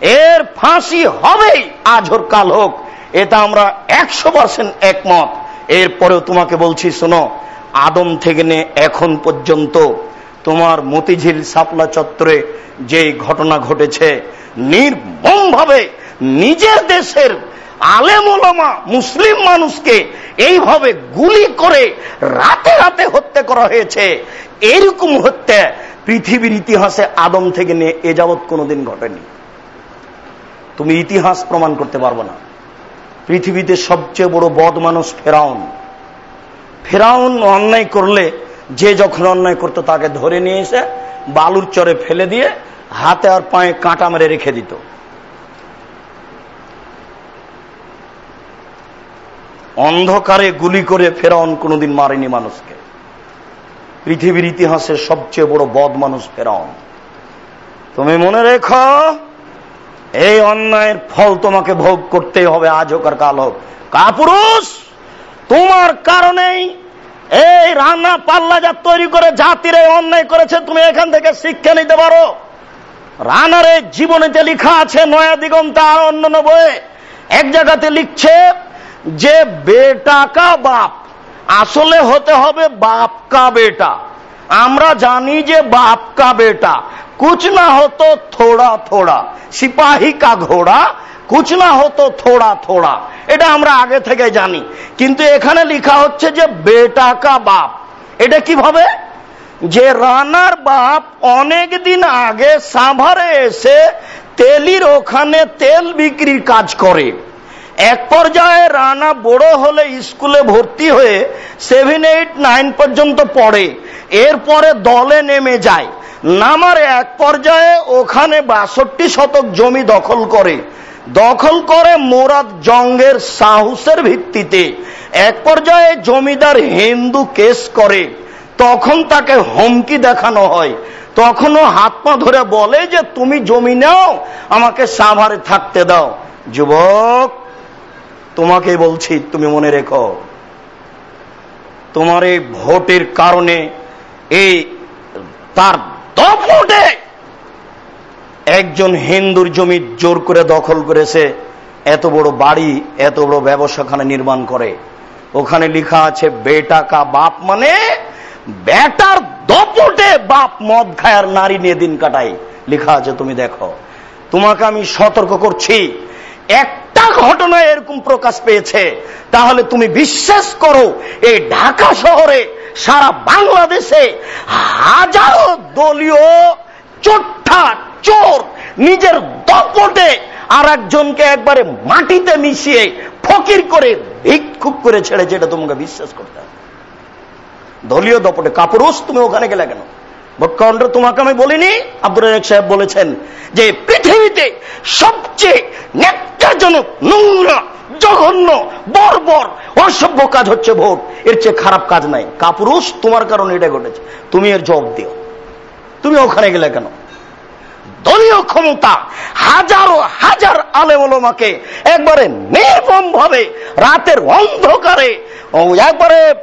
এর ফাঁসি হবেই আজ হোক কাল হোক। এটা আমরা একশো পার্সেন্ট একমত। এরপরেও তোমাকে বলছি, শোনো, আদম থেকে নে এখন পর্যন্ত তোমার মতিঝিল সাপলা চত্বরে যে ঘটনা ঘটেছে, নির্মমভাবে নিজের দেশের আলেমা মুসলিম মানুষকে এইভাবে গুলি করে রাতে রাতে হত্যা করা হয়েছে। এরকম হত্যা পৃথিবীর ইতিহাসে আদম থেকে নিয়ে এ যাবৎ কোনোদিন ঘটেনি। তুমি ইতিহাস প্রমাণ করতে পারব না। পৃথিবীতে সবচেয়ে বড় বদ মানুষ ফেরাউন। ফেরাউন অন্যায় করলে, যে যখন অন্যায় করতো তাকে ধরে নিয়ে এসে বালুর চরে ফেলে দিয়ে হাতে আর পায়ে কাঁটা মেরে রেখে দিত। অন্ধকারে গুলি করে ফেরাউন কোনোদিন মারেনি মানুষকে। পৃথিবীর ইতিহাসে সবচেয়ে বড় বদ মানুষ ফেরাউন। তুমি মনে রেখো, এই অন্যায়ের ফল তোমাকে ভোগ করতে হবে, আজ হোক আর কাল হোক। কাপুরুষ, তোমার কারণেই এই রান্না পাল্লা যা তৈরি করে জাতির এই অন্যায় করেছে, তুমি এখান থেকে শিক্ষা নিতে পারো। রানারে জীবনেতে লিখা আছে, নয়া দিগন্ত আর অন্য বইয়ে, এক জায়গাতে লিখছে যে বেটা কা বাপ, আসলে হতে হবে বাপ কা বেটা। আমরা জানি যে বাপ কা বেটা কুচ না হতো থোড়া থোড়া। সিপাহী কা ঘোড়া কুচ না হতো থোড়া থোড়া। এটা আমরা আগে থেকে জানি। কিন্তু এখানে লেখা হচ্ছে যে বেটা কা বাপ। এটা কীভাবে? যে রানার বাপ অনেক দিন আগে সাভারে এসে তেলির ওখানে তেল বিক্রির কাজ করে। এক পর্যায়ে রানা বড় হলে স্কুলে ভর্তি হয়ে সেভেন, এইট, নাইন পর্যন্ত পড়ে। এরপরে দলে নেমে যায়। নামার এক পর্যায়ে ওখানে বাষট্টি শতক জমি দখল করে। দখল করে মোরাদ জঙ্গের সাহসের ভিত্তিতে। এক পর্যায়ে জমিদার হিন্দু কেস করে। তখন তাকে হুমকি দেখানো হয়। তখনও হাত পা ধরে বলে যে, তুমি জমি নাও, আমাকে সাভারে থাকতে দাও। যুবক তোমাকে বলছি, তুমি মনে রেখো। তোমার এই ভোটের কারণে এই, তার দফটে একজন হিন্দুর জমি জোর করে দখল করেছে, এত বড় বাড়ি, এত বড় ব্যবসাখানে নির্মাণ করে। ওখানে লেখা আছে, বেটা কা বাপ মানে বেটার দপটে বাপ মদ খায় আর নারী নিয়ে দিন কাটাই লেখা আছে, তুমি দেখো। তোমাকে আমি সতর্ক করছি। একটা ঘটনা এরকম প্রকাশ পেয়েছে। তাহলে তুমি বিশ্বাস করো, এই ঢাকা শহরে সারা বাংলাদেশে হাজারো দলীয় চোট্টা চোর নিজের দপটে আর একজনকে একবারে মাটিতে মিশিয়ে ফকির করে ভিক্ষুক করে ছেড়ে, যেটা তোমাকে বিশ্বাস করতে হবে। দলীয় দপটে, কাপুরুষ, তুমি ওখানে গেলে কেন? তোমাকে আমি বলিনি আব্দুল রাজাক সাহেব বলেছেন যে পৃথিবীতে সবচেয়ে ন্যাক্কারজনক নোংরা, জঘন্য, বর্বর, অসভ্য কাজ হচ্ছে ভোট। এর চেয়ে খারাপ কাজ নাই। কাপুরুষ, তোমার কারণে এটা ঘটেছে। তুমি এর জবাব দিও। তুমি ওখানে গেলে কেন? দলীয় ক্ষমতা হাজারো, হাজার আলেমকে একবারে নির্মম ভাবে রাতের অন্ধকারে একবারে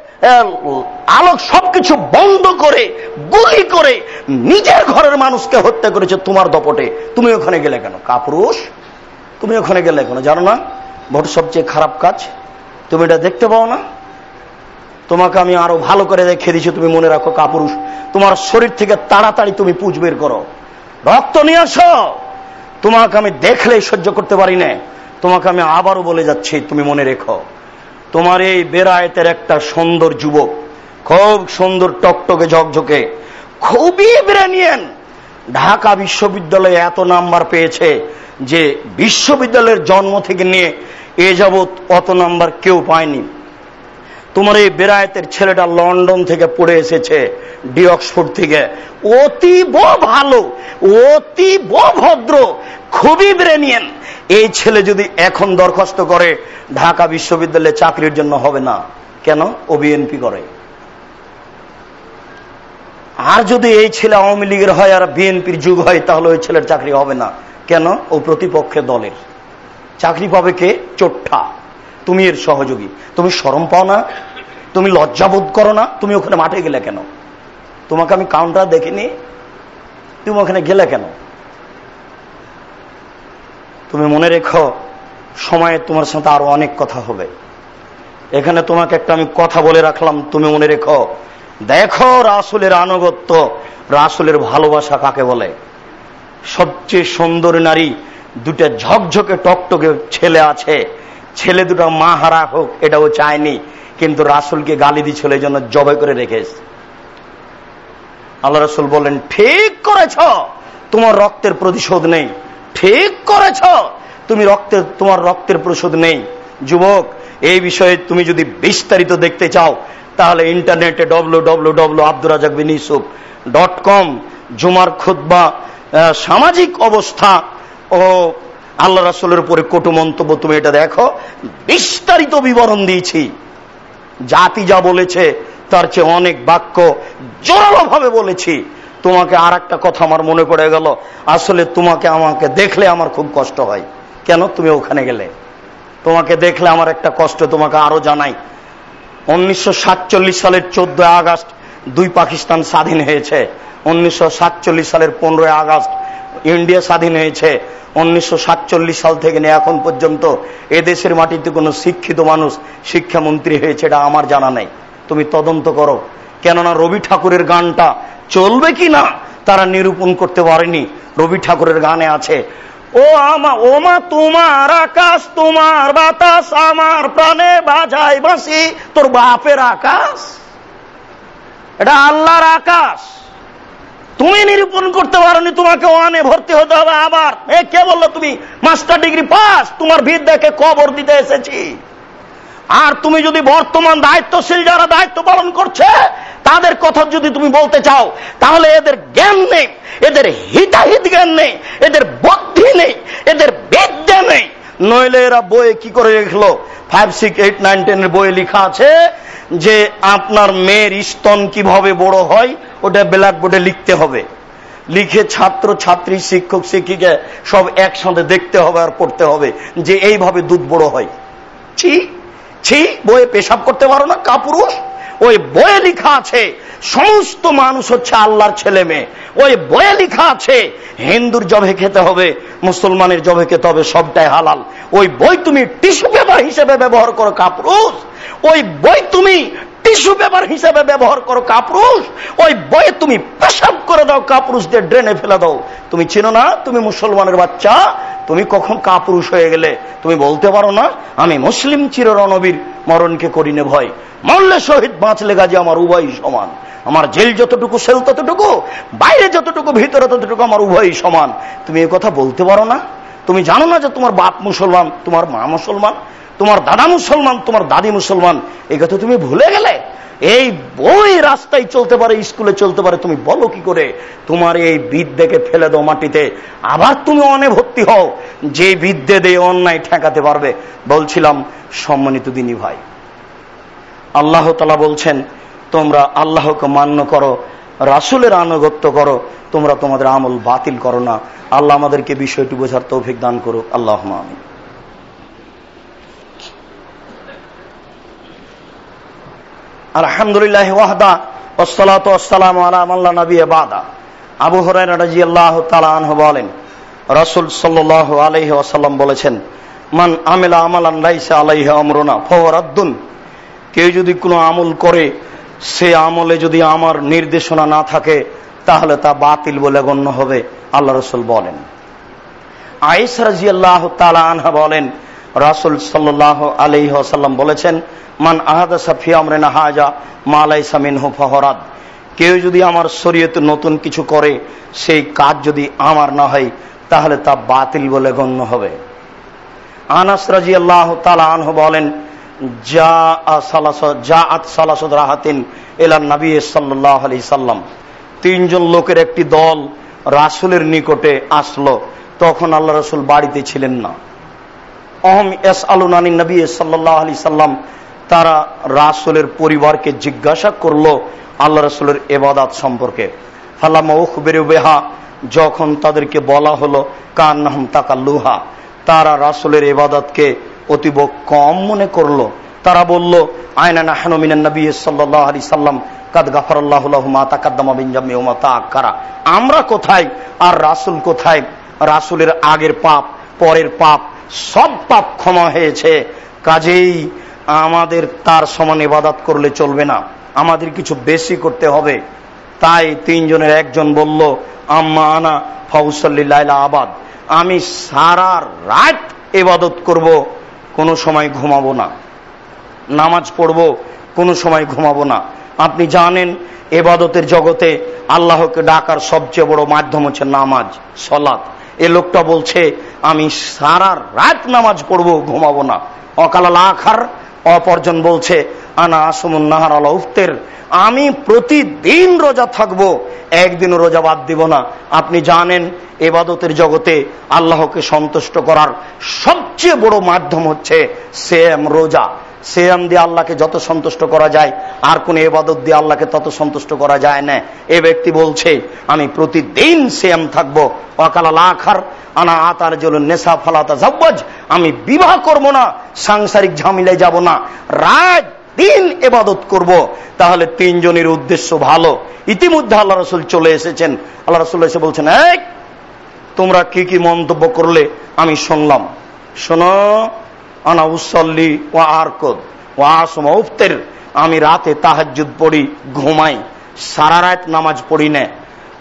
আলোক সবকিছু বন্ধ করে, গুলি করে নিজের ঘরের মানুষকে হত্যা করেছে তোমার দপটে। তুমি ওখানে গেলে কেন? কাপুরুষ, তুমি ওখানে গেলে কেন? জানো না? ভোট সবচেয়ে খারাপ কাজ। তুমি এটা দেখতে পাও না? তোমাকে আমি আরও ভালো করে দেখে দিচ্ছি, তুমি মনে রাখো কাপুরুষ। তোমার শরীর থেকে তাড়াতাড়ি তুমি পুজ বের করো। রক্ত নিয়ে আসো তোমাকে আমি দেখলেই সহ্য করতে পারি না। তোমাকে আমি আবারও বলে যাচ্ছি, তুমি মনে রেখো। তোমার এই বেড়ায়তের একটা সুন্দর যুবক, খুব সুন্দর টকটকে ঝকঝকে, খুবই ব্রেনিয়ান ঢাকা বিশ্ববিদ্যালয়ে এত নাম্বার পেয়েছে যে বিশ্ববিদ্যালয়ের জন্ম থেকে নিয়ে এ যাবৎ অত নাম্বার কেউ পায়নি। তোমার এই বেড়ায়তের ছেলেটা লন্ডন থেকে পড়ে এসেছে, ডি অক্সফোর্ড থেকে। অতীব ভালো, অতীব ভদ্র, খুবই ব্রেনিয়ান এই ছেলে যদি এখন দরখাস্ত করে, ঢাকা বিশ্ববিদ্যালয়ে চাকরির জন্য হবে না। কেন? ও বিএনপি করে। আর যদি এই ছেলে আওয়ামী লীগের হয় আর বিএনপির যুগ হয়, তাহলে ওই ছেলের চাকরি হবে না। কেন? ও প্রতিপক্ষের দলের। চাকরি পাবে কে? চোট্টা। তুমি এর সহযোগী। তুমি সরম পাও না, তুমি লজ্জাবোধ করো না, তুমি ওখানে মাঠে গেলে কেন? তোমাকে আমি কাউন্টার দেখিনি, তুমি ওখানে গেলে কেন? তুমি মনে রেখো, সময়ে তোমার সাথে আরও অনেক কথা হবে। এখানে তোমাকে একটা আমি কথা বলে রাখলাম, তুমি মনে রেখো, দেখো রাসুলের আনুগত্য, রাসুলের ভালোবাসা কাকে বলে? সবচেয়ে সুন্দর নারী দুটা ঝকঝকে টকটকে ছেলে আছে ছেলে দুটো মা হারা হোক, এটাও চায়নি, কিন্তু রাসুলকে গালি দিচ্ছিল এই জন্য জবাই করে রেখে। আল্লাহ রসুল বললেন, ঠিক করেছ, তোমার রক্তের প্রতিশোধ নেই ঠিক করেছ, তুমি রক্তের, তোমার রক্তের প্রতিশোধ নেই যুবক, এই বিষয়ে তুমি যদি বিস্তারিত দেখতে চাও, তাহলে ইন্টারনেটে W W W Abdur Razzak bin Yusuf dot com জুমার খুদ্া সামাজিক অবস্থা ও আল্লাহ রাসুলের উপরে কটু মন্তব্য, তুমি এটা দেখো, বিস্তারিত বিবরণ দিয়েছি। জাতি যা বলেছে, তার চেয়ে অনেক বাক্য জোরালো ভাবে বলেছি। তোমাকে আর একটা কথা আমার মনে পড়ে গেল, আসলে তোমাকে আমাকে দেখলে আমার খুব কষ্ট হয়। কেন? তুমি ওখানে গেলে। তোমাকে দেখলে আমার একটা কষ্ট, তোমাকে আরও জানাই। উনিশশো সাতচল্লিশ সালের চোদ্দ আগস্ট দুই পাকিস্তান স্বাধীন হয়েছে। উনিশশো সাতচল্লিশ সালের পনেরোই আগস্ট ইন্ডিয়া স্বাধীন হয়েছে। উনিশশো সাতচল্লিশ সাল থেকে নিয়ে এখন পর্যন্ত এদেশের মাটিতে কোনো শিক্ষিত মানুষ, শিক্ষামন্ত্রী হয়েছে এটা আমার জানা নেই। তুমি তদন্ত করো। কেননা রবি ঠাকুরের গানটা চলবে কি না, তারা নিরূপণ করতে পারেনি। রবি ঠাকুরের গানে আছে, ও আমা ওমা তোমার আকাশ, তোমার বাতাস, আমার প্রাণে বাজাই বাসি তোর বাপের আকাশ? এটা আল্লাহর আকাশ। তুমি নিরূপণ করতে পারোনি, তোমাকে ওয়ানে ভর্তি হতে হবে আবার। এ, কে বলল তুমি? মাস্টার ডিগ্রি পাস তোমার দেখে কবর দিতে এসেছি। আর তুমি যদি বর্তমান দায়িত্বশীল যারা দায়িত্ব পালন করছে, তাদের কথা যদি তুমি বলতে চাও, তাহলে এদের জ্ঞান নেই, এদের হিতাহিত জ্ঞান নেই, এদের বুদ্ধি নেই, এদের বিদ্যা নেই। নইলে এরা বইয়ে কি করে লিখলো? ফাইভ সিক্স এইট নাইন টেনের বইয়ে লেখা আছে যে আপনার মেয়ের স্তন কীভাবে বড় হয়, ওটা ব্ল্যাকবোর্ডে লিখতে হবে। লিখে ছাত্র ছাত্রী শিক্ষক, শিক্ষিকা সব একসাথে দেখতে হবে আর পড়তে হবে যে এইভাবে দুধ বড় হয়। ছি ছি, বইয়ে পেশাব করতে পারো না, কাপুরুষ। ওই বইয়ে লেখা আছে, সমস্ত মানুষ হচ্ছে আল্লাহর ছেলে মেয়ে। ওই বইয়ে লেখা আছে, হিন্দুর জবে খেতে হবে, মুসলমানের জবে খেতে হবে, সবটাই হালাল। ওই বই তুমি টিস্যু পেপার হিসেবে ব্যবহার করো, কাপুরুষ। ওই বই তুমি টিস্যু পেপার হিসেবে ব্যবহার করো কাপুরুষ। ওই বইয়ে তুমি পেশাব করে দাও, কাপুরুষদের ড্রেনে ফেলে দাও। তুমি চিনো না? তুমি মুসলমানের বাচ্চা। তুমি কখন কাপুরুষ হয়ে গেলে? তুমি বলতে পারো না? আমি মুসলিম চির রণবীর মরণকে করিনে ভয়। মরলে শহীদ বাঁচলে গাজে আমার উভয় সমান। আমার জেল যতটুকু, সেল ততটুকু, বাইরে যতটুকু, ভিতরে ততটুকু আমার উভয়ই সমান। তুমি কথা বলতে পারো না? তুমি জানো না যে তোমার বাপ মুসলমান, তোমার মা মুসলমান? তোমার দাদা মুসলমান, তোমার দাদি মুসলমান, এই কথা তুমি ভুলে গেলে? এই বই রাস্তায় চলতে পারে, স্কুলে চলতে পারে, তুমি বলো কি করে? তোমার এই বিদ্যেকে ফেলে দাও মাটিতে। আবার তুমি অনে ভর্তি হও, যে বিদ্যে দিয়ে অন্যায় ঠেকাতে পারবে। বলছিলাম, সম্মানিত দিনী ভাই, আল্লাহ তালা বলছেন, তোমরা আল্লাহকে মান্য করো, রাসুলের আনুগত্য করো, তোমরা তোমাদের আমল বাতিল করো না। আল্লাহ আমাদেরকে বিষয়টি বোঝার তৌফিক দান করুক। আল্লাহ আমি আলহামদুলিল্লাহ ওয়াহদা ওসলাত ওসালাম আলাম আল্লাহ নবী বাদা। আবু হরাই রাজি আল্লাহ তালাহ বলেন, রসুল সাল্লাহ আলহি ওয়াসাল্লাম বলেছেন, মান আমেলা আমালান লাইসা আলাইহ আমরুনা ফওয়ারাদ্দুন কেউ যদি কোনো আমল করে, সে আমলে যদি আমার নির্দেশনা না থাকে, তাহলে তা বাতিল বলে গণ্য হবে, আল্লাহ রসুল বলেন। আইস রাজি আল্লাহ তালা আনহা বলেন রাসুল সাল্লাহ আলহি আসাল্লাম বলেছেন, মান আহাদা সাফি আমরেনা হাজা মালাই সামিন হু ফহরাদ কেউ যদি আমার শরীয়তে নতুন কিছু করে, সেই কাজ যদি আমার না হয়, তাহলে তা বাতিল বলে গণ্য হবে। আনাস রাজি আল্লাহ তালা আনহ বলেন যা রাহাতিন এলাম নবী সাল্লাহ আলি সাল্লাম। তিনজন লোকের একটি দল রাসুলের নিকটে আসলো, তখন আল্লাহ রসুল বাড়িতে ছিলেন না। অহম এস আলু নানি নবী সাল্লাহ আলি সাল্লাম তারা রাসুলের পরিবারকে জিজ্ঞাসা করল আল্লাহ রসুলের এবাদাত সম্পর্কে। বেহা, যখন তাদেরকে বলা হলো কান নাহম তাকাল্লুহা, তারা রাসুলের এবাদতকে অতীব কম মনে করল। তারা বলল আয়না নাহানু মিনান নবী সাল্লাহ আলি সাল্লাম, কাদ গাফার আল্লাহ মা তাকাদ্দামা বিনজামি ওমা তা আকারা আমরা কোথায় আর রাসুল কোথায়? রাসুলের আগের পাপ, পরের পাপ সব পাপ ক্ষমা হয়েছে। কাজেই আমাদের তার সমান ইবাদাত করলে চলবে না। আমাদের কিছু বেশি করতে হবে। তাই তিনজনের একজন বলল, আম্মা আনা ফাউসল্লিল্লা আবাদ। আমি সারা রাত এবাদত করব, কোনো সময় ঘুমাবো না। নামাজ পড়ব, কোনো সময় ঘুমাবো না। আপনি জানেন এবাদতের জগতে আল্লাহকে ডাকার সবচেয়ে বড় মাধ্যম হচ্ছে নামাজ, সলাৎ। এ লোকটা বলছে, আমি সারা রাত নামাজ পড়ব, ঘুমাবো না। অকাল আখার, অপরজন বলছে, আনা আসমুন নাহার আলা উফতের, আমি প্রতিদিন রোজা থাকব একদিনও রোজা বাদ দিব না। আপনি জানেন, এবাদতের জগতে আল্লাহকে সন্তুষ্ট করার সবচেয়ে বড় মাধ্যম হচ্ছে সেম রোজা। সেয়াম দিয়ে আল্লাহকে যত সন্তুষ্ট করা যায়, আর কোন এবাদত দিয়ে আল্লাহকে তত সন্তুষ্ট করা যায় না। এ ব্যক্তি বলছে, আমি প্রতিদিন সেয়াম থাকব। অকালা লাখার আনা আতার জল নেশা ফালাতা জাব্বাজ আমি বিবাহ করব না, সাংসারিক ঝামেলায় যাব না। রাত দিন এবাদত করব। তাহলে তিনজনের উদ্দেশ্য ভালো। ইতিমধ্যে আল্লাহ রসুল চলে এসেছেন। আল্লাহ রসুল এসে বলছেন এক তোমরা কি কি মন্তব্য করলে? আমি শুনলাম। শোনো আনা উসল্লি ও আরকদ ও আসম উফতের। আমি রাতে তাহাজুদ পড়ি, ঘুমাই, সারা রাত নামাজ পড়ি না।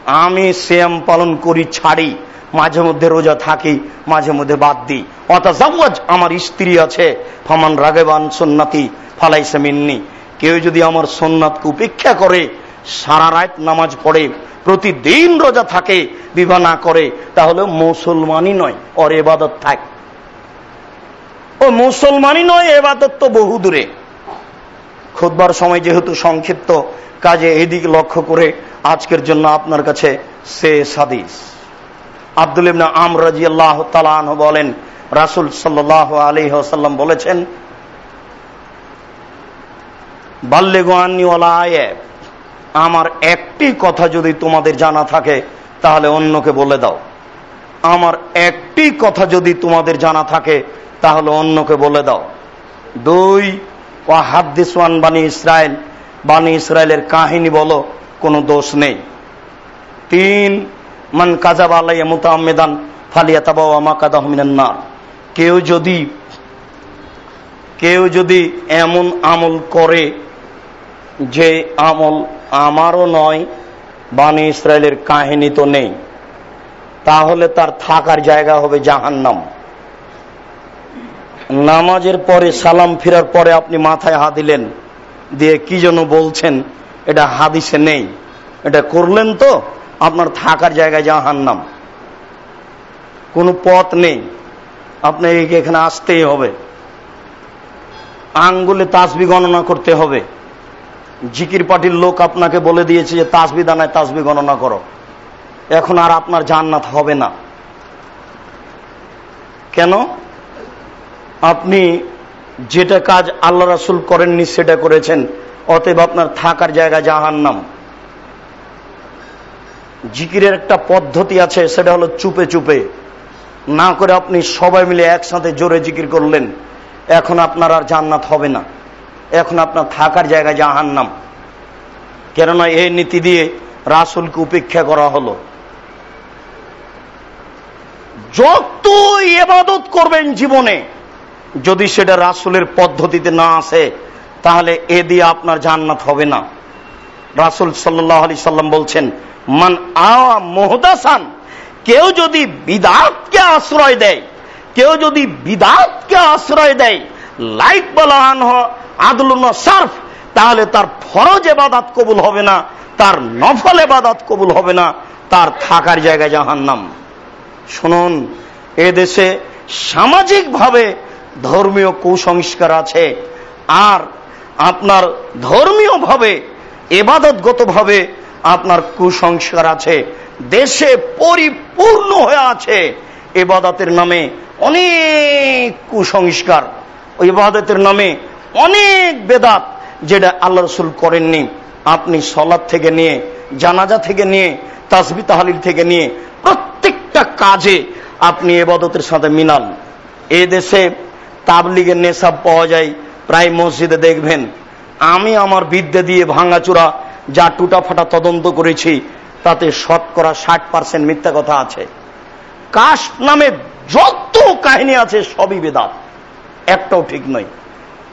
আমি শ্যাম পালন করি, ছাড়ি, মাঝে মধ্যে রোজা থাকি, মাঝে মধ্যে বাদ দিই। অতাজাওয়াজ, আমার স্ত্রী আছে, ফমান রাগেবান সন্নাতি, ফালাইসে মিন্নি। কেউ যদি আমার সোননাথকে উপেক্ষা করে, সারা রাত নামাজ পড়ে, প্রতিদিন রোজা থাকে, বিবাহ না করে, তাহলে মুসলমানই নয়, ওর এবাদত থাক। ও মুসলমানই নয় এবাদত তো বহু দূরে। খুদবার সময় যেহেতু সংক্ষিপ্ত কাজে এদিকে লক্ষ্য করে আজকের জন্য আপনার কাছে সে সাদিস আব্দুল ইবনা আম রাজি আল্লাহ তালান বলেন, রাসুল সাল্লাহ আলী সাল্লাম বলেছেন বাল্যে আমার একটি কথা যদি তোমাদের জানা থাকে, তাহলে অন্যকে বলে দাও। আমার একটি কথা যদি তোমাদের জানা থাকে তাহলে অন্যকে বলে দাও। দুই ও হাদ্দিসওয়ান বানী ইসরায়েল বানী ইসরায়েলের কাহিনী বলো, কোনো দোষ নেই। তিন, মান কাজাব আলাইয়া মুতামেদান ফালিয়া তাবা আমা কাদাহমিনান্না কেউ যদি কেউ যদি এমন আমল করে, যে আমল আমারও নয়, বানী ইসরায়েলের কাহিনী তো নেই। তাহলে তার থাকার জায়গা হবে জাহান্নাম। নামাজের পরে সালাম ফিরার পরে আপনি মাথায় হাত দিলেন, দিয়ে কি যেন বলছেন, এটা হাদিসে নেই। এটা করলেন তো, আপনার থাকার জায়গায় জাহান্নাম। কোনো পথ নেই। আপনাকে এখানে আসতেই হবে। আঙ্গুলে তাসবি গণনা করতে হবে। জিকির পার্টির লোক আপনাকে বলে দিয়েছে যে, তাসবি দানায় তাসবি গণনা করো। এখন আর আপনার জান্নাত হবে না। কেন? আপনি যেটা কাজ আল্লাহ রাসুল করেননি সেটা করেছেন, অতএব আপনার থাকার জায়গা জাহান নাম জিকিরের একটা পদ্ধতি আছে, সেটা হলো চুপে চুপে। না করে আপনি সবাই মিলে একসাথে জোরে জিকির করলেন, এখন আপনার আর জান্নাত হবে না। এখন আপনার থাকার জায়গা জাহান নাম কেননা এই নীতি দিয়ে রাসুলকে উপেক্ষা করা হলো। যত এবাদত করবেন জীবনে যদি সেটা রাসুলের পদ্ধতিতে না আসে, তাহলে এ দিয়ে আপনার জান্নাত হবে না। রাসুল সাল্লাহ আলি সাল্লাম বলছেন, মান আওয়া মোহদাসান কেউ যদি বিদাতকে আশ্রয় দেয়, কেউ যদি বিদাতকে আশ্রয় দেয়, লাইক বলা আদলুন সার্ফ, তাহলে তার ফরজ এবাদাত কবুল হবে না, তার নফল এবাদাত কবুল হবে না, তার থাকার জায়গায় জাহান্নাম। শুনুন, এ দেশে সামাজিকভাবে ধর্মীয় কুসংস্কার আছে। আর আপনার ধর্মীয়ভাবে এবাদতগতভাবে আপনার কুসংস্কার আছে। দেশে পরিপূর্ণ হয়ে আছে। এবাদতের নামে অনেক কুসংস্কার। ইবাদতের নামে অনেক বেদাত যেটা আল্লাহ রসুল করেননি। আপনি সলাদ থেকে নিয়ে, জানাজা থেকে নিয়ে, তাসবি তাহালিল থেকে নিয়ে প্রত্যেকটা কাজে আপনি এবাদতের সাথে মিনান এ দেশে তাবলিগের নেশাব পাওয়া যায়। প্রায় মসজিদে দেখবেন, আমি আমার বিদ্যে দিয়ে ভাঙাচুরা যা টুটা ফাটা তদন্ত করেছি, তাতে শতকরা ষাট পার্সেন্ট মিথ্যা কথা আছে। কাশ নামে যত কাহিনী আছে সবই বেদাত। একটাও ঠিক নয়।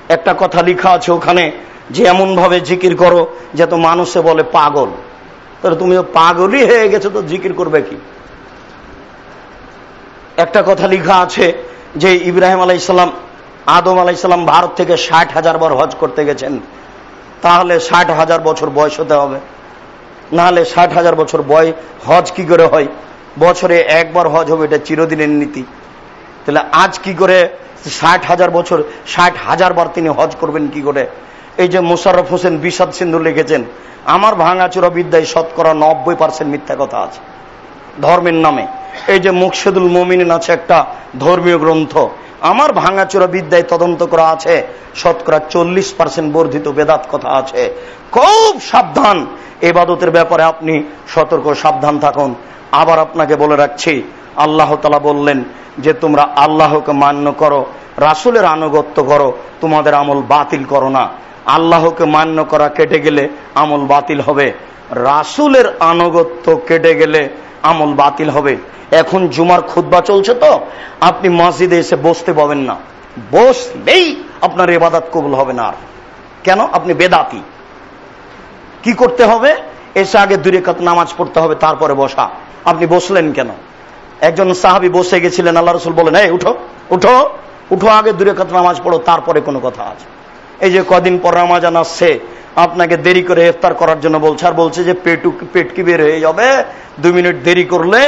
একটা কথা লিখা আছে ওখানে, যে এমন ভাবে জিকির করো যে তো মানুষে বলে পাগল। তাহলে তুমি পাগলই হয়ে গেছো, তো জিকির করবে কি? একটা কথা লিখা আছে যে ইব্রাহিম আলাইসাল্লাম আদম আলাইসাল্লাম ভারত থেকে ষাট হাজার বার হজ করতে গেছেন, তাহলে ষাট হাজার বছর বয়স হতে হবে। নাহলে ষাট হাজার বছর বয় হজ কি করে হয়? বছরে একবার হজ হবে, এটা চিরদিনের নীতি। তাহলে আজ কি করে ষাট হাজার বছর, ষাট হাজার বার তিনি হজ করবেন কি করে? এই যে মোশারফ হোসেন বিষাদ সিন্ধু লিখেছেন, আমার ভাঙাচোরা বিদ্যায় শতকরা নব্বই পার্সেন্ট মিথ্যা কথা আছে। ধর্মের নামে। এই যে মুকসেদুল মমিন আছে একটা ধর্মীয় গ্রন্থ, আমার ভাঙাচোরা বিদ্যায় তদন্ত করা আছে, শতকরা চল্লিশ পার্সেন্ট বর্ধিত বেদাত কথা আছে। খুব সাবধান। এবাদতের ব্যাপারে আপনি সতর্ক, সাবধান থাকুন। আবার আপনাকে বলে রাখছি, আল্লাহ তালা বললেন যে তোমরা আল্লাহকে মান্য করো, রাসুলের আনুগত্য করো, তোমাদের আমল বাতিল করো না। আল্লাহকে মান্য করা কেটে গেলে আমল বাতিল হবে। রাসুলের আনুগত্য কেটে গেলে আমল বাতিল হবে। এখন জুমার খুদ্া চলছে তো, আপনি মসজিদে এসে বসতে পাবেন না। বসলেই আপনার এবাদাত কবুল হবে না আর। কেন? আপনি বেদাতি। কি করতে হবে? এসে আগে দূরে কাত নামাজ পড়তে হবে, তারপরে বসা। আপনি বসলেন কেন? একজন সাহাবি বসে গেছিলেন, আল্লাহ রসুল বলেন, এই, উঠো উঠো উঠো আগে দূরে কাত নামাজ পড়ো, তারপরে কোনো কথা আছে। এই যে কদিন পর রামাজান আসছে, আপনাকে দেরি করে ইফতার করার জন্য বলছে, আর বলছে যে পেটু, পেট কি বের হয়ে যাবে? দুই মিনিট দেরি করলে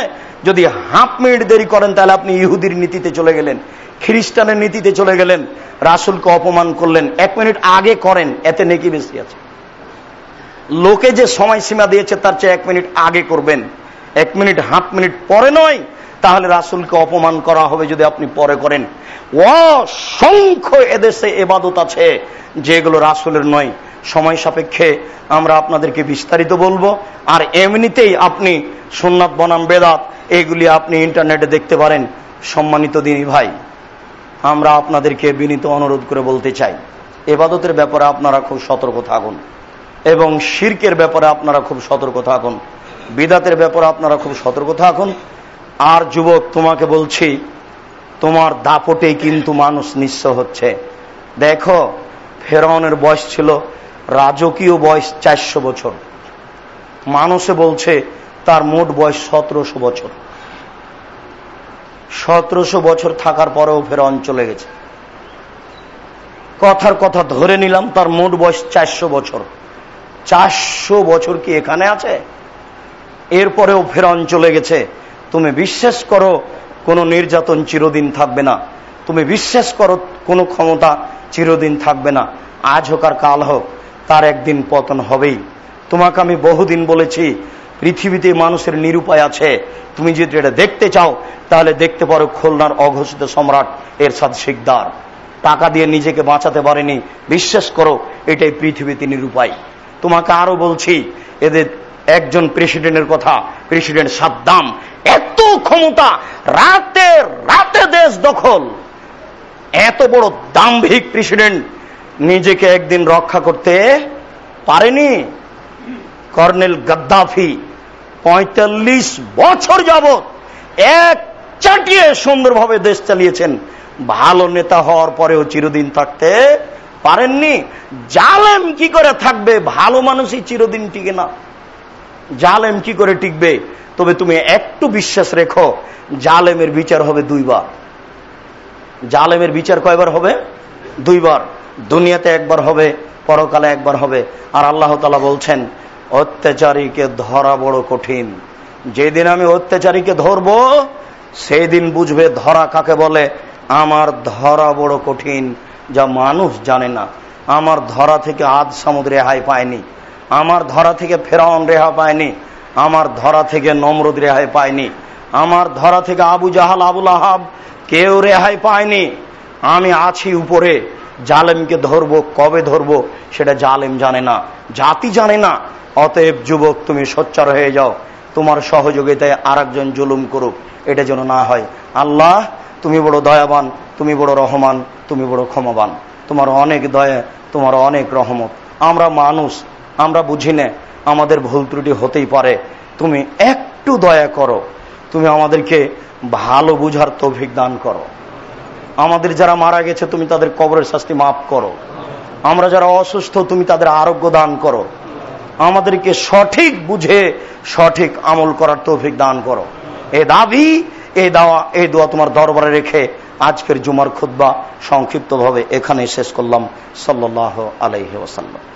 যদি হাফ মিনিট দেরি করেন, তাহলে আপনি ইহুদির নীতিতে চলে গেলেন, খ্রিস্টানের নীতিতে চলে গেলেন, রাসুলকে অপমান করলেন। এক মিনিট আগে করেন, এতে নেকি বেশি আছে। লোকে যে সময়সীমা দিয়েছে, তার চেয়ে এক মিনিট আগে করবেন। এক মিনিট, হাফ মিনিট পরে নয় তাহলে রাসুলকে অপমান করা হবে যদি আপনি পরে করেন। অসংখ্য এদেশে এবাদত আছে, যেগুলো রাসুলের নয়। সময় সাপেক্ষে আমরা আপনাদেরকে বিস্তারিত বলব। আর এমনিতেই আপনি সোননাথ বনাম বেদাত, এগুলি আপনি ইন্টারনেটে দেখতে পারেন। সম্মানিত দিনী ভাই, আমরা আপনাদেরকে বিনীত অনুরোধ করে বলতে চাই, এবাদতের ব্যাপারে আপনারা খুব সতর্ক থাকুন এবং শির্কের ব্যাপারে আপনারা খুব সতর্ক থাকুন। বিদাতের ব্যাপারে আপনারা খুব সতর্ক থাকুন। আর যুবক, তোমাকে বলছি, তোমার দাপটে কিন্তু মানুষ নিঃস্ব হচ্ছে। দেখো, ফেরাউনের বয়স ছিল রাজকীয় বয়স চারশো বছর। মানুষে বলছে, তার মোট বয়স সতেরোশো বছর। সতেরোশো বছর থাকার পরেও ফেরাউন চলে গেছে। কথার কথা ধরে নিলাম, তার মোট বয়স চারশো বছর। চারশো বছর কি এখানে আছে? এরপরেও ফেরাউন চলে গেছে। তুমি বিশ্বাস করো কোনো নির্যাতন চিরদিন থাকবে না। তুমি বিশ্বাস করো কোনো ক্ষমতা চিরদিন থাকবে না। আজ হোক আর কাল হোক, তার একদিন পতন হবেই। তোমাকে আমি বহুদিন বলেছি, পৃথিবীতে মানুষের নিরুপায় আছে। তুমি যদি এটা দেখতে চাও, তাহলে দেখতে পারো খুলনার অঘোষিত সম্রাট এরশাদ শিকদার। টাকা দিয়ে নিজেকে বাঁচাতে পারেনি। বিশ্বাস করো, এটাই পৃথিবীতে নিরুপায়। তোমাকে আরও বলছি, এদের একজন প্রেসিডেন্টের কথা, প্রেসিডেন্ট সাদ্দাম, এত ক্ষমতা, রাতে রাতে দেশ দখল। এত বড় দাম্ভিক প্রেসিডেন্ট নিজেকে একদিন রক্ষা করতে পারেনি। কর্নেল গাদ্দাফি পঁয়তাল্লিশ বছর যাবৎ এক চাটিয়ে সুন্দরভাবে দেশ চালিয়েছেন। ভালো নেতা হওয়ার পরেও চিরদিন থাকতে পারেননি। জালেম কি করে থাকবে? ভালো মানুষই চিরদিন টিকে না। জালেম কি করে টিকবে? তবে তুমি একটু বিশ্বাস রেখো, জালেমের বিচার হবে দুইবার। জালেমের বিচার কয়বার হবে? দুইবার। দুনিয়াতে একবার হবে, পরকালে একবার হবে। আর আল্লাহ তালা বলছেন, অত্যাচারীকে ধরা বড় কঠিন। যেদিন আমি অত্যাচারীকে ধরব সেই দিন বুঝবে ধরা কাকে বলে? আমার ধরা বড় কঠিন, যা মানুষ জানে না। আমার ধরা থেকে আধ সমুদ্রে রেহাই পায়নি। আমার ধরা থেকে ফেরাউন রেহা পায়নি, আমার ধরা থেকে নমরুদ রেহাই পায়নি, আমার ধরা থেকে আবু জাহাল আবুল আহাব কেউ রেহাই পায়নি। আমি আছি উপরে, জালেমকে ধরবো, কবে ধরবো সেটা জালেম জানে না, জাতি জানে না। অতএব যুবক, তুমি সোচ্চার হয়ে যাও, তোমার সহযোগিতায় আর একজন জুলুম করুক, এটা যেন না হয়। আল্লাহ, তুমি বড় দয়াবান, তুমি বড় রহমান, তুমি বড় ক্ষমাবান, তোমার অনেক দয়া, তোমার অনেক রহমত। আমরা মানুষ আমরা বুঝি না, আমাদের ভুল ত্রুটি হতেই পারে। তুমি একটু দয়া করো। তুমি আমাদেরকে ভালো বুঝার তৌফিক দান করো। আমাদের যারা মারা গেছে, তুমি তাদের কবরের শাস্তি মাফ করো। আমরা যারা অসুস্থ, তুমি তাদের আরোগ্য দান করো। আমাদেরকে সঠিক বুঝে, সঠিক আমল করার তৌফিক দান করো। এ দাবি এই দাওয়া এই দোয়া তোমার দরবারে রেখে আজকের জুমার খুদ্া সংক্ষিপ্তভাবে এখানে শেষ করলাম। সাল্লাহ আলাইহি ওসাল্লাম